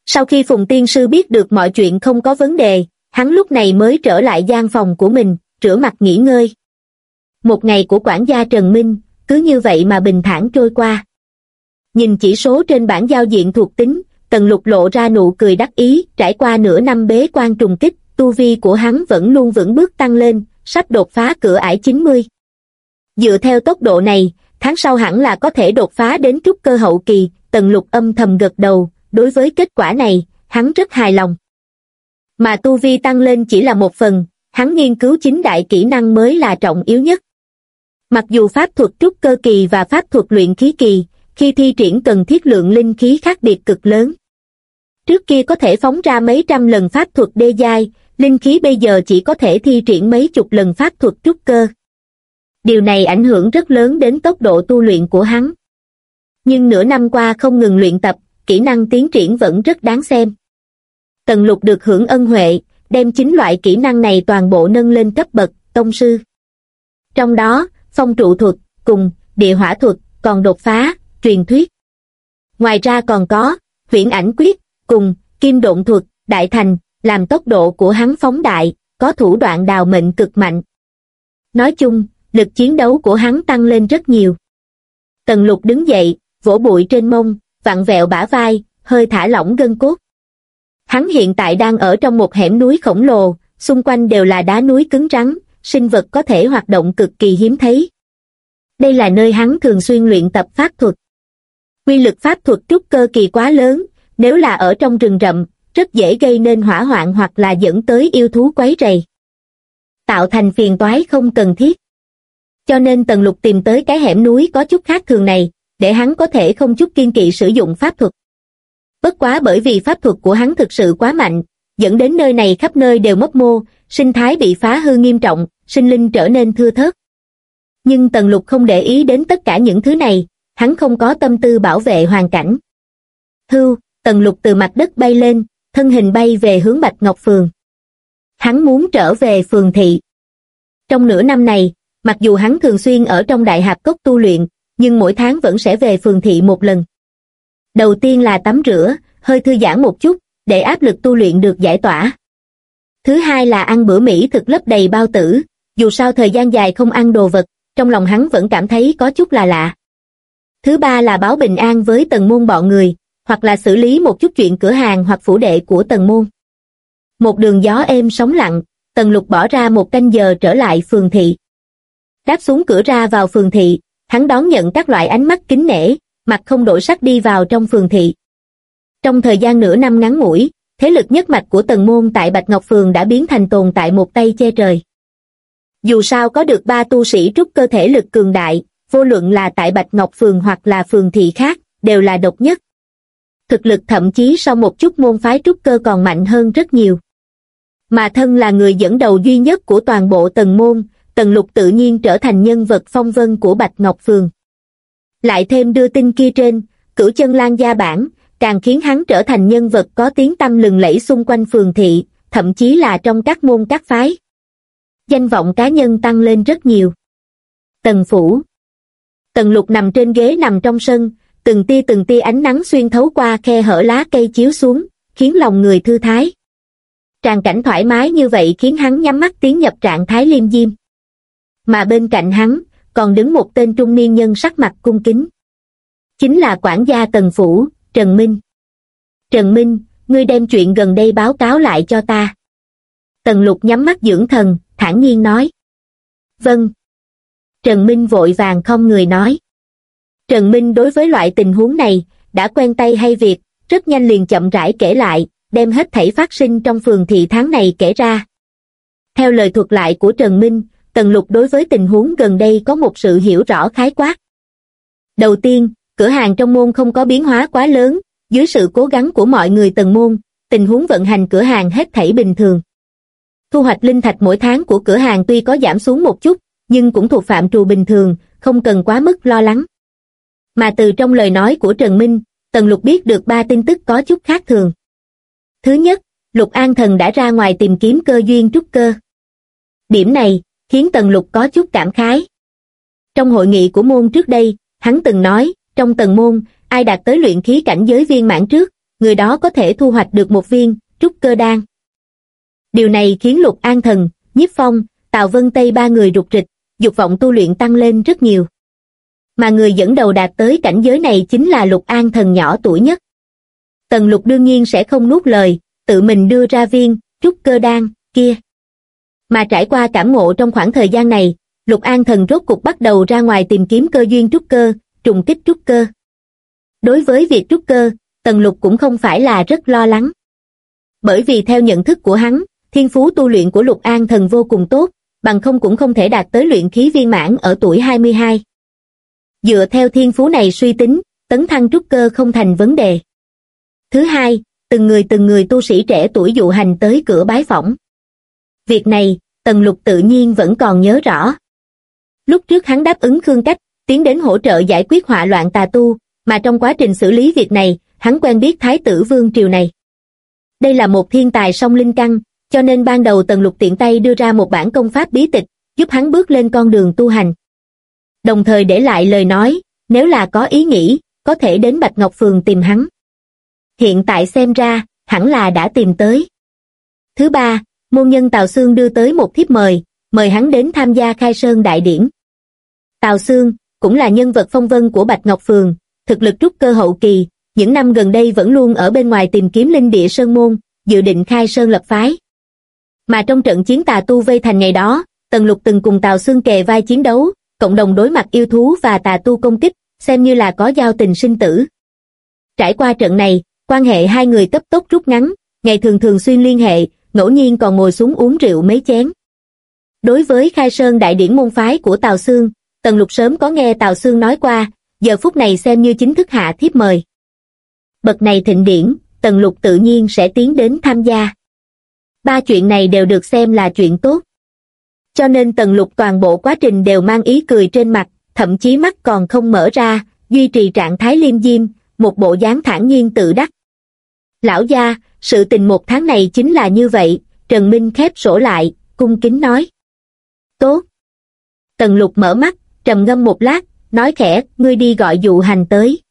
Sau khi Phùng Tiên Sư biết được mọi chuyện không có vấn đề, hắn lúc này mới trở lại gian phòng của mình, rửa mặt nghỉ ngơi. Một ngày của quản gia Trần Minh, cứ như vậy mà bình thản trôi qua. Nhìn chỉ số trên bảng giao diện thuộc tính, Tần Lục lộ ra nụ cười đắc ý, trải qua nửa năm bế quan trùng kích, tu vi của hắn vẫn luôn vững bước tăng lên, sắp đột phá cửa ải 90. Dựa theo tốc độ này, tháng sau hẳn là có thể đột phá đến trúc cơ hậu kỳ, Tần Lục âm thầm gật đầu, đối với kết quả này, hắn rất hài lòng. Mà tu vi tăng lên chỉ là một phần, hắn nghiên cứu chính đại kỹ năng mới là trọng yếu nhất. Mặc dù pháp thuật trúc cơ kỳ và pháp thuật luyện khí kỳ, khi thi triển cần thiết lượng linh khí khác biệt cực lớn. Trước kia có thể phóng ra mấy trăm lần pháp thuật đê giai, linh khí bây giờ chỉ có thể thi triển mấy chục lần pháp thuật trúc cơ. Điều này ảnh hưởng rất lớn đến tốc độ tu luyện của hắn. Nhưng nửa năm qua không ngừng luyện tập, kỹ năng tiến triển vẫn rất đáng xem. Tần lục được hưởng ân huệ, đem chính loại kỹ năng này toàn bộ nâng lên cấp bậc, tông sư. Trong đó, phong trụ thuật, cùng, địa hỏa thuật, còn đột phá, truyền thuyết. Ngoài ra còn có, viễn ảnh quyết, cùng, kim độn thuật, đại thành, làm tốc độ của hắn phóng đại, có thủ đoạn đào mệnh cực mạnh. Nói chung, lực chiến đấu của hắn tăng lên rất nhiều. Tần lục đứng dậy, vỗ bụi trên mông, vặn vẹo bả vai, hơi thả lỏng gân cốt. Hắn hiện tại đang ở trong một hẻm núi khổng lồ, xung quanh đều là đá núi cứng rắn, sinh vật có thể hoạt động cực kỳ hiếm thấy. Đây là nơi hắn thường xuyên luyện tập pháp thuật. Quy lực pháp thuật trúc cơ kỳ quá lớn, nếu là ở trong rừng rậm, rất dễ gây nên hỏa hoạn hoặc là dẫn tới yêu thú quấy rầy. Tạo thành phiền toái không cần thiết. Cho nên Tần Lục tìm tới cái hẻm núi có chút khác thường này, để hắn có thể không chút kiên kỵ sử dụng pháp thuật. Bất quá bởi vì pháp thuật của hắn thực sự quá mạnh, dẫn đến nơi này khắp nơi đều mất mô, sinh thái bị phá hư nghiêm trọng, sinh linh trở nên thưa thớt. Nhưng Tần Lục không để ý đến tất cả những thứ này, hắn không có tâm tư bảo vệ hoàn cảnh. Hưu, Tần Lục từ mặt đất bay lên, thân hình bay về hướng Bạch Ngọc Phường. Hắn muốn trở về phường thị. Trong nửa năm này, mặc dù hắn thường xuyên ở trong đại hạp cốc tu luyện, nhưng mỗi tháng vẫn sẽ về phường thị một lần. Đầu tiên là tắm rửa, hơi thư giãn một chút, để áp lực tu luyện được giải tỏa. Thứ hai là ăn bữa Mỹ thực lấp đầy bao tử, dù sao thời gian dài không ăn đồ vật, trong lòng hắn vẫn cảm thấy có chút là lạ. Thứ ba là báo bình an với tần môn bọn người, hoặc là xử lý một chút chuyện cửa hàng hoặc phủ đệ của tần môn. Một đường gió êm sóng lặng, tần lục bỏ ra một canh giờ trở lại phường thị. Đáp xuống cửa ra vào phường thị, hắn đón nhận các loại ánh mắt kính nể, mặt không đổi sắc đi vào trong phường thị. Trong thời gian nửa năm ngắn ngủi, thế lực nhất mạch của tần môn tại Bạch Ngọc Phường đã biến thành tồn tại một tay che trời. Dù sao có được ba tu sĩ trúc cơ thể lực cường đại, vô luận là tại Bạch Ngọc Phường hoặc là phường thị khác, đều là độc nhất. Thực lực thậm chí sau một chút môn phái trúc cơ còn mạnh hơn rất nhiều. Mà thân là người dẫn đầu duy nhất của toàn bộ tần môn, tần lục tự nhiên trở thành nhân vật phong vân của Bạch Ngọc Phường. Lại thêm đưa tin kia trên, cửu chân lan gia bản, càng khiến hắn trở thành nhân vật có tiếng tăm lừng lẫy xung quanh phường thị, thậm chí là trong các môn các phái. Danh vọng cá nhân tăng lên rất nhiều. Tần Phủ Tần Lục nằm trên ghế nằm trong sân, từng tia từng tia ánh nắng xuyên thấu qua khe hở lá cây chiếu xuống, khiến lòng người thư thái. Tràn cảnh thoải mái như vậy khiến hắn nhắm mắt tiến nhập trạng thái liêm diêm. Mà bên cạnh hắn, còn đứng một tên trung niên nhân sắc mặt cung kính. Chính là quản gia Tần Phủ, Trần Minh. Trần Minh, ngươi đem chuyện gần đây báo cáo lại cho ta. Tần Lục nhắm mắt dưỡng thần, thản nhiên nói. Vâng. Trần Minh vội vàng không người nói. Trần Minh đối với loại tình huống này, đã quen tay hay việc, rất nhanh liền chậm rãi kể lại, đem hết thảy phát sinh trong phường thị tháng này kể ra. Theo lời thuật lại của Trần Minh, Tần Lục đối với tình huống gần đây có một sự hiểu rõ khái quát. Đầu tiên, cửa hàng trong môn không có biến hóa quá lớn, dưới sự cố gắng của mọi người tần môn, tình huống vận hành cửa hàng hết thảy bình thường. Thu hoạch linh thạch mỗi tháng của cửa hàng tuy có giảm xuống một chút, nhưng cũng thuộc phạm trù bình thường, không cần quá mức lo lắng. Mà từ trong lời nói của Trần Minh, Tần Lục biết được ba tin tức có chút khác thường. Thứ nhất, Lục An Thần đã ra ngoài tìm kiếm cơ duyên trúc cơ. Điểm này, khiến Tần Lục có chút cảm khái. Trong hội nghị của môn trước đây, hắn từng nói, trong tầng môn, ai đạt tới luyện khí cảnh giới viên mãn trước, người đó có thể thu hoạch được một viên, trúc cơ đan. Điều này khiến Lục An Thần, Nhiếp Phong, Tào Vân Tây ba người rụt rịch, dục vọng tu luyện tăng lên rất nhiều. Mà người dẫn đầu đạt tới cảnh giới này chính là Lục An Thần nhỏ tuổi nhất. Tần Lục đương nhiên sẽ không nuốt lời, tự mình đưa ra viên, trúc cơ đan, kia. Mà trải qua cảm ngộ trong khoảng thời gian này, Lục An Thần rốt cục bắt đầu ra ngoài tìm kiếm cơ duyên trúc cơ, trùng kích trúc cơ. Đối với việc trúc cơ, Tần Lục cũng không phải là rất lo lắng. Bởi vì theo nhận thức của hắn, thiên phú tu luyện của Lục An Thần vô cùng tốt, bằng không cũng không thể đạt tới luyện khí viên mãn ở tuổi 22. Dựa theo thiên phú này suy tính, tấn thăng trúc cơ không thành vấn đề. Thứ hai, từng người từng người tu sĩ trẻ tuổi dụ hành tới cửa bái phỏng. Việc này, Tần Lục tự nhiên vẫn còn nhớ rõ. Lúc trước hắn đáp ứng Khương Cách, tiến đến hỗ trợ giải quyết họa loạn tà tu, mà trong quá trình xử lý việc này, hắn quen biết Thái tử Vương Triều này. Đây là một thiên tài song linh căn, cho nên ban đầu Tần Lục tiện tay đưa ra một bản công pháp bí tịch, giúp hắn bước lên con đường tu hành. Đồng thời để lại lời nói, nếu là có ý nghĩ, có thể đến Bạch Ngọc Phường tìm hắn. Hiện tại xem ra, hẳn là đã tìm tới. Thứ ba, môn nhân Tào Sương đưa tới một thiếp mời, mời hắn đến tham gia khai sơn đại điển. Tào Sương, cũng là nhân vật phong vân của Bạch Ngọc Phường, thực lực trúc cơ hậu kỳ, những năm gần đây vẫn luôn ở bên ngoài tìm kiếm linh địa sơn môn, dự định khai sơn lập phái. Mà trong trận chiến tà tu vây thành ngày đó, Tần Lục từng cùng Tào Sương kề vai chiến đấu, cộng đồng đối mặt yêu thú và tà tu công kích, xem như là có giao tình sinh tử. Trải qua trận này, quan hệ hai người cấp tốc rút ngắn, ngày thường thường xuyên liên hệ, ngẫu nhiên còn ngồi xuống uống rượu mấy chén. Đối với khai sơn đại điển môn phái của Tào Sương, Tần Lục sớm có nghe Tào Sương nói qua, giờ phút này xem như chính thức hạ thiếp mời. Bậc này thịnh điển, Tần Lục tự nhiên sẽ tiến đến tham gia. Ba chuyện này đều được xem là chuyện tốt. Cho nên Tần Lục toàn bộ quá trình đều mang ý cười trên mặt, thậm chí mắt còn không mở ra, duy trì trạng thái liêm diêm, một bộ dáng thản nhiên tự đắc. Lão gia, sự tình một tháng này chính là như vậy, Trần Minh khép sổ lại, cung kính nói. Tốt. Tần lục mở mắt, trầm ngâm một lát, nói khẽ, ngươi đi gọi dụ hành tới.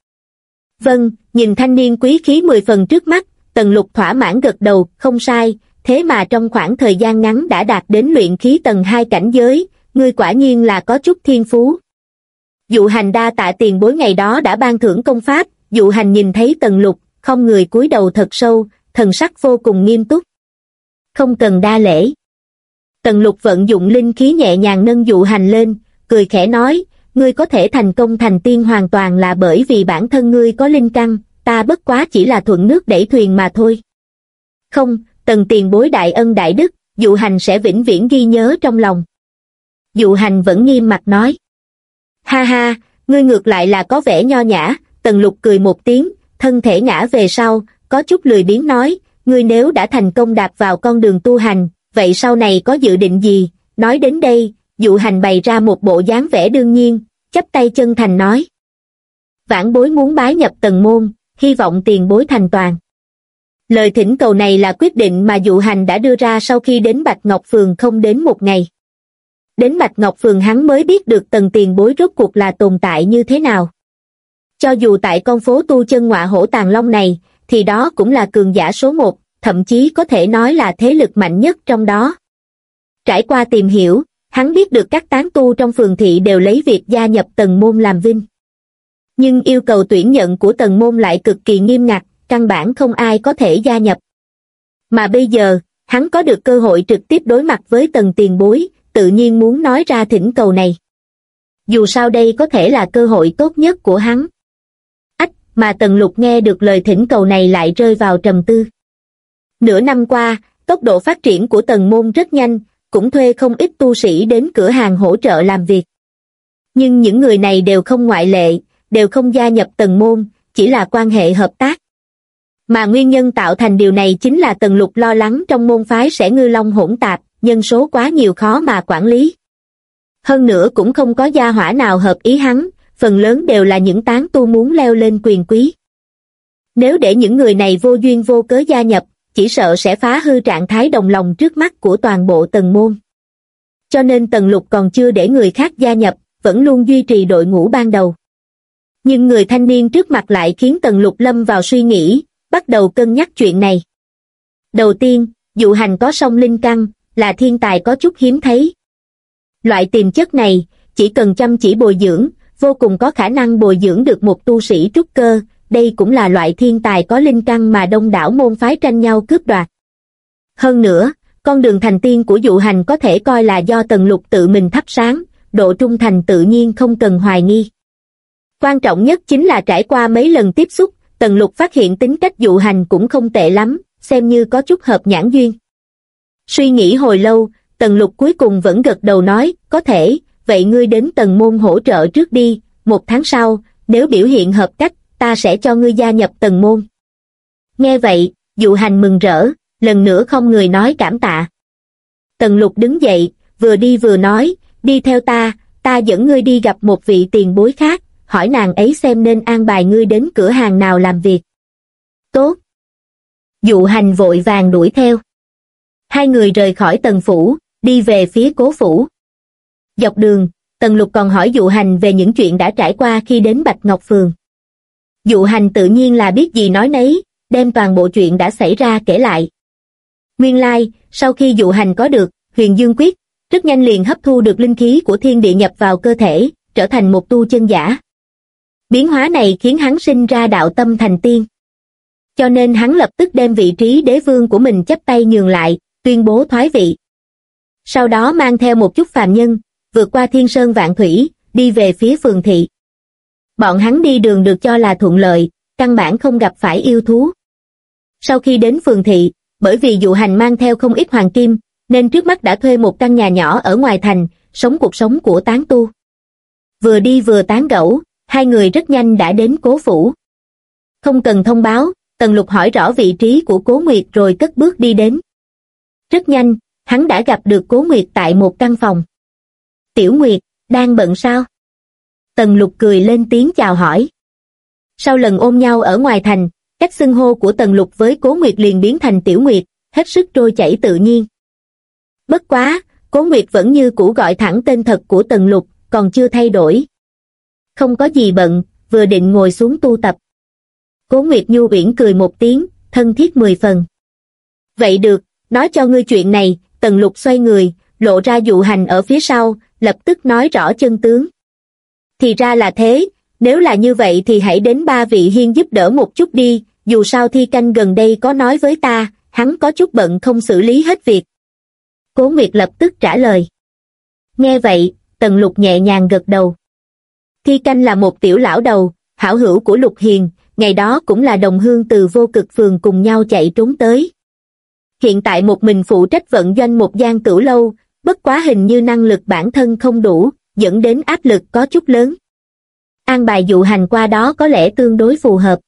Vâng, nhìn thanh niên quý khí mười phần trước mắt, tần lục thỏa mãn gật đầu, không sai, thế mà trong khoảng thời gian ngắn đã đạt đến luyện khí tầng hai cảnh giới, ngươi quả nhiên là có chút thiên phú. Dụ hành đa tạ tiền bối ngày đó đã ban thưởng công pháp, dụ hành nhìn thấy tần lục, không người cúi đầu thật sâu, thần sắc vô cùng nghiêm túc. Không cần đa lễ. Tần lục vận dụng linh khí nhẹ nhàng nâng dụ hành lên, cười khẽ nói, ngươi có thể thành công thành tiên hoàn toàn là bởi vì bản thân ngươi có linh căn, ta bất quá chỉ là thuận nước đẩy thuyền mà thôi. Không, tần tiền bối đại ân đại đức, dụ hành sẽ vĩnh viễn ghi nhớ trong lòng. Dụ hành vẫn nghiêm mặt nói. Ha ha, ngươi ngược lại là có vẻ nho nhã, tần lục cười một tiếng, thân thể ngã về sau, có chút lười biếng nói, ngươi nếu đã thành công đạp vào con đường tu hành, vậy sau này có dự định gì? Nói đến đây, dụ hành bày ra một bộ dáng vẻ đương nhiên, chấp tay chân thành nói. Vãn bối muốn bái nhập tần môn, hy vọng tiền bối thành toàn. Lời thỉnh cầu này là quyết định mà dụ hành đã đưa ra sau khi đến Bạch Ngọc Phường không đến một ngày. Đến Bạch Ngọc Phường hắn mới biết được tầng tiền bối rốt cuộc là tồn tại như thế nào. Cho dù tại con phố tu chân ngọa hổ tàng long này, thì đó cũng là cường giả số một, thậm chí có thể nói là thế lực mạnh nhất trong đó. Trải qua tìm hiểu, hắn biết được các tán tu trong phường thị đều lấy việc gia nhập tầng môn làm vinh. Nhưng yêu cầu tuyển nhận của tầng môn lại cực kỳ nghiêm ngặt, căn bản không ai có thể gia nhập. Mà bây giờ, hắn có được cơ hội trực tiếp đối mặt với tầng tiền bối, tự nhiên muốn nói ra thỉnh cầu này. Dù sao đây có thể là cơ hội tốt nhất của hắn mà Tần Lục nghe được lời thỉnh cầu này lại rơi vào trầm tư. Nửa năm qua, tốc độ phát triển của Tần Môn rất nhanh, cũng thuê không ít tu sĩ đến cửa hàng hỗ trợ làm việc. Nhưng những người này đều không ngoại lệ, đều không gia nhập Tần Môn, chỉ là quan hệ hợp tác. Mà nguyên nhân tạo thành điều này chính là Tần Lục lo lắng trong môn phái sẽ ngư long hỗn tạp, nhân số quá nhiều khó mà quản lý. Hơn nữa cũng không có gia hỏa nào hợp ý hắn, phần lớn đều là những tán tu muốn leo lên quyền quý. Nếu để những người này vô duyên vô cớ gia nhập, chỉ sợ sẽ phá hư trạng thái đồng lòng trước mắt của toàn bộ tầng môn. Cho nên Tần lục còn chưa để người khác gia nhập, vẫn luôn duy trì đội ngũ ban đầu. Nhưng người thanh niên trước mặt lại khiến Tần lục lâm vào suy nghĩ, bắt đầu cân nhắc chuyện này. Đầu tiên, dụ hành có song linh căn, là thiên tài có chút hiếm thấy. Loại tiềm chất này, chỉ cần chăm chỉ bồi dưỡng, vô cùng có khả năng bồi dưỡng được một tu sĩ trúc cơ, đây cũng là loại thiên tài có linh căn mà đông đảo môn phái tranh nhau cướp đoạt. Hơn nữa, con đường thành tiên của dụ hành có thể coi là do tần lục tự mình thắp sáng, độ trung thành tự nhiên không cần hoài nghi. Quan trọng nhất chính là trải qua mấy lần tiếp xúc, tần lục phát hiện tính cách dụ hành cũng không tệ lắm, xem như có chút hợp nhãn duyên. Suy nghĩ hồi lâu, tần lục cuối cùng vẫn gật đầu nói, có thể, vậy ngươi đến tầng môn hỗ trợ trước đi, một tháng sau, nếu biểu hiện hợp cách, ta sẽ cho ngươi gia nhập tầng môn. Nghe vậy, dụ hành mừng rỡ, lần nữa không người nói cảm tạ. Tần lục đứng dậy, vừa đi vừa nói, đi theo ta, ta dẫn ngươi đi gặp một vị tiền bối khác, hỏi nàng ấy xem nên an bài ngươi đến cửa hàng nào làm việc. Tốt. Dụ hành vội vàng đuổi theo. Hai người rời khỏi tần phủ, đi về phía cố phủ. Dọc đường, tần lục còn hỏi dụ hành về những chuyện đã trải qua khi đến Bạch Ngọc Phường. Dụ hành tự nhiên là biết gì nói nấy, đem toàn bộ chuyện đã xảy ra kể lại. Nguyên lai, sau khi dụ hành có được, huyền dương quyết, rất nhanh liền hấp thu được linh khí của thiên địa nhập vào cơ thể, trở thành một tu chân giả. Biến hóa này khiến hắn sinh ra đạo tâm thành tiên. Cho nên hắn lập tức đem vị trí đế vương của mình chấp tay nhường lại, tuyên bố thoái vị. Sau đó mang theo một chút phàm nhân, vượt qua thiên sơn vạn thủy, đi về phía phường thị. Bọn hắn đi đường được cho là thuận lợi, căn bản không gặp phải yêu thú. Sau khi đến phường thị, bởi vì dụ hành mang theo không ít hoàng kim, nên trước mắt đã thuê một căn nhà nhỏ ở ngoài thành, sống cuộc sống của tán tu. Vừa đi vừa tán gẫu, hai người rất nhanh đã đến cố phủ. Không cần thông báo, Tần Lục hỏi rõ vị trí của Cố Nguyệt rồi cất bước đi đến. Rất nhanh, hắn đã gặp được Cố Nguyệt tại một căn phòng. Tiểu Nguyệt, đang bận sao? Tần Lục cười lên tiếng chào hỏi. Sau lần ôm nhau ở ngoài thành, cách xưng hô của Tần Lục với Cố Nguyệt liền biến thành Tiểu Nguyệt, hết sức trôi chảy tự nhiên. Bất quá, Cố Nguyệt vẫn như cũ gọi thẳng tên thật của Tần Lục, còn chưa thay đổi. Không có gì bận, vừa định ngồi xuống tu tập. Cố Nguyệt Nhu uyển cười một tiếng, thân thiết mười phần. Vậy được, nói cho ngươi chuyện này, Tần Lục xoay người, lộ ra dụ hành ở phía sau, lập tức nói rõ chân tướng. Thì ra là thế, nếu là như vậy thì hãy đến ba vị hiên giúp đỡ một chút đi, dù sao thi canh gần đây có nói với ta, hắn có chút bận không xử lý hết việc. Cố Nguyệt lập tức trả lời. Nghe vậy, Tần Lục nhẹ nhàng gật đầu. Thi canh là một tiểu lão đầu, hảo hữu của Lục Hiền, ngày đó cũng là đồng hương từ vô cực phường cùng nhau chạy trốn tới. Hiện tại một mình phụ trách vận doanh một gian cửu lâu, bất quá hình như năng lực bản thân không đủ, dẫn đến áp lực có chút lớn. An bài dụ hành qua đó có lẽ tương đối phù hợp.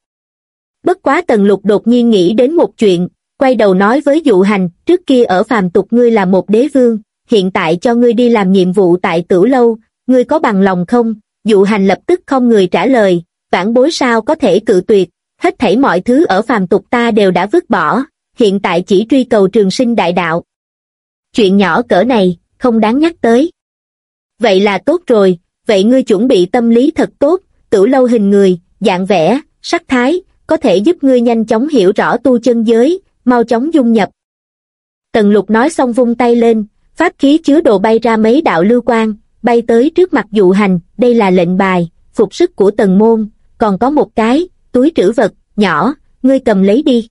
Bất quá tần lục đột nhiên nghĩ đến một chuyện, quay đầu nói với dụ hành, trước kia ở phàm tục ngươi là một đế vương, hiện tại cho ngươi đi làm nhiệm vụ tại tử lâu, ngươi có bằng lòng không? Dụ hành lập tức không người trả lời, vãn bối sao có thể cự tuyệt, hết thảy mọi thứ ở phàm tục ta đều đã vứt bỏ, hiện tại chỉ truy cầu trường sinh đại đạo. Chuyện nhỏ cỡ này, không đáng nhắc tới. Vậy là tốt rồi, vậy ngươi chuẩn bị tâm lý thật tốt, tử lâu hình người, dạng vẽ, sắc thái, có thể giúp ngươi nhanh chóng hiểu rõ tu chân giới, mau chóng dung nhập. Tần lục nói xong vung tay lên, pháp khí chứa đồ bay ra mấy đạo lưu quang, bay tới trước mặt dụ hành, đây là lệnh bài, phục sức của tần môn, còn có một cái, túi trữ vật, nhỏ, ngươi cầm lấy đi.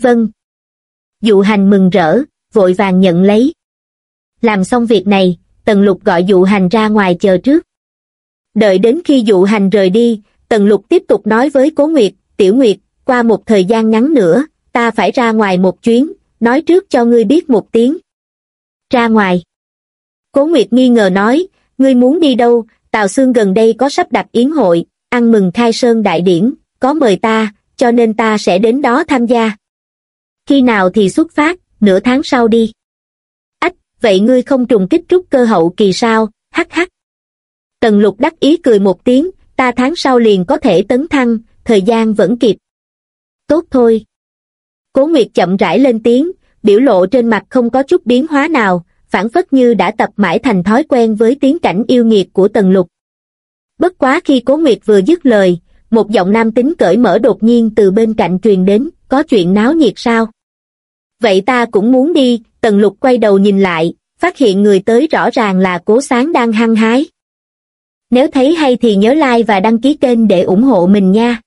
Vâng. Dụ hành mừng rỡ, vội vàng nhận lấy. Làm xong việc này, tần lục gọi dụ hành ra ngoài chờ trước. Đợi đến khi dụ hành rời đi, tần lục tiếp tục nói với cố nguyệt, tiểu nguyệt, qua một thời gian ngắn nữa, ta phải ra ngoài một chuyến, nói trước cho ngươi biết một tiếng. Ra ngoài. Cố Nguyệt nghi ngờ nói, ngươi muốn đi đâu, Tào Sương gần đây có sắp đặt yến hội, ăn mừng khai sơn đại điển, có mời ta, cho nên ta sẽ đến đó tham gia. Khi nào thì xuất phát, nửa tháng sau đi. Ách, vậy ngươi không trùng kích trúc cơ hậu kỳ sao, hắc hắc. Tần lục đắc ý cười một tiếng, ta tháng sau liền có thể tấn thăng, thời gian vẫn kịp. Tốt thôi. Cố Nguyệt chậm rãi lên tiếng, biểu lộ trên mặt không có chút biến hóa nào, phản phất như đã tập mãi thành thói quen với tiếng cảnh yêu nghiệt của Tần Lục. Bất quá khi Cố Nguyệt vừa dứt lời, một giọng nam tính cởi mở đột nhiên từ bên cạnh truyền đến, có chuyện náo nhiệt sao? Vậy ta cũng muốn đi, Tần Lục quay đầu nhìn lại, phát hiện người tới rõ ràng là Cố Sáng đang hăng hái. Nếu thấy hay thì nhớ like và đăng ký kênh để ủng hộ mình nha.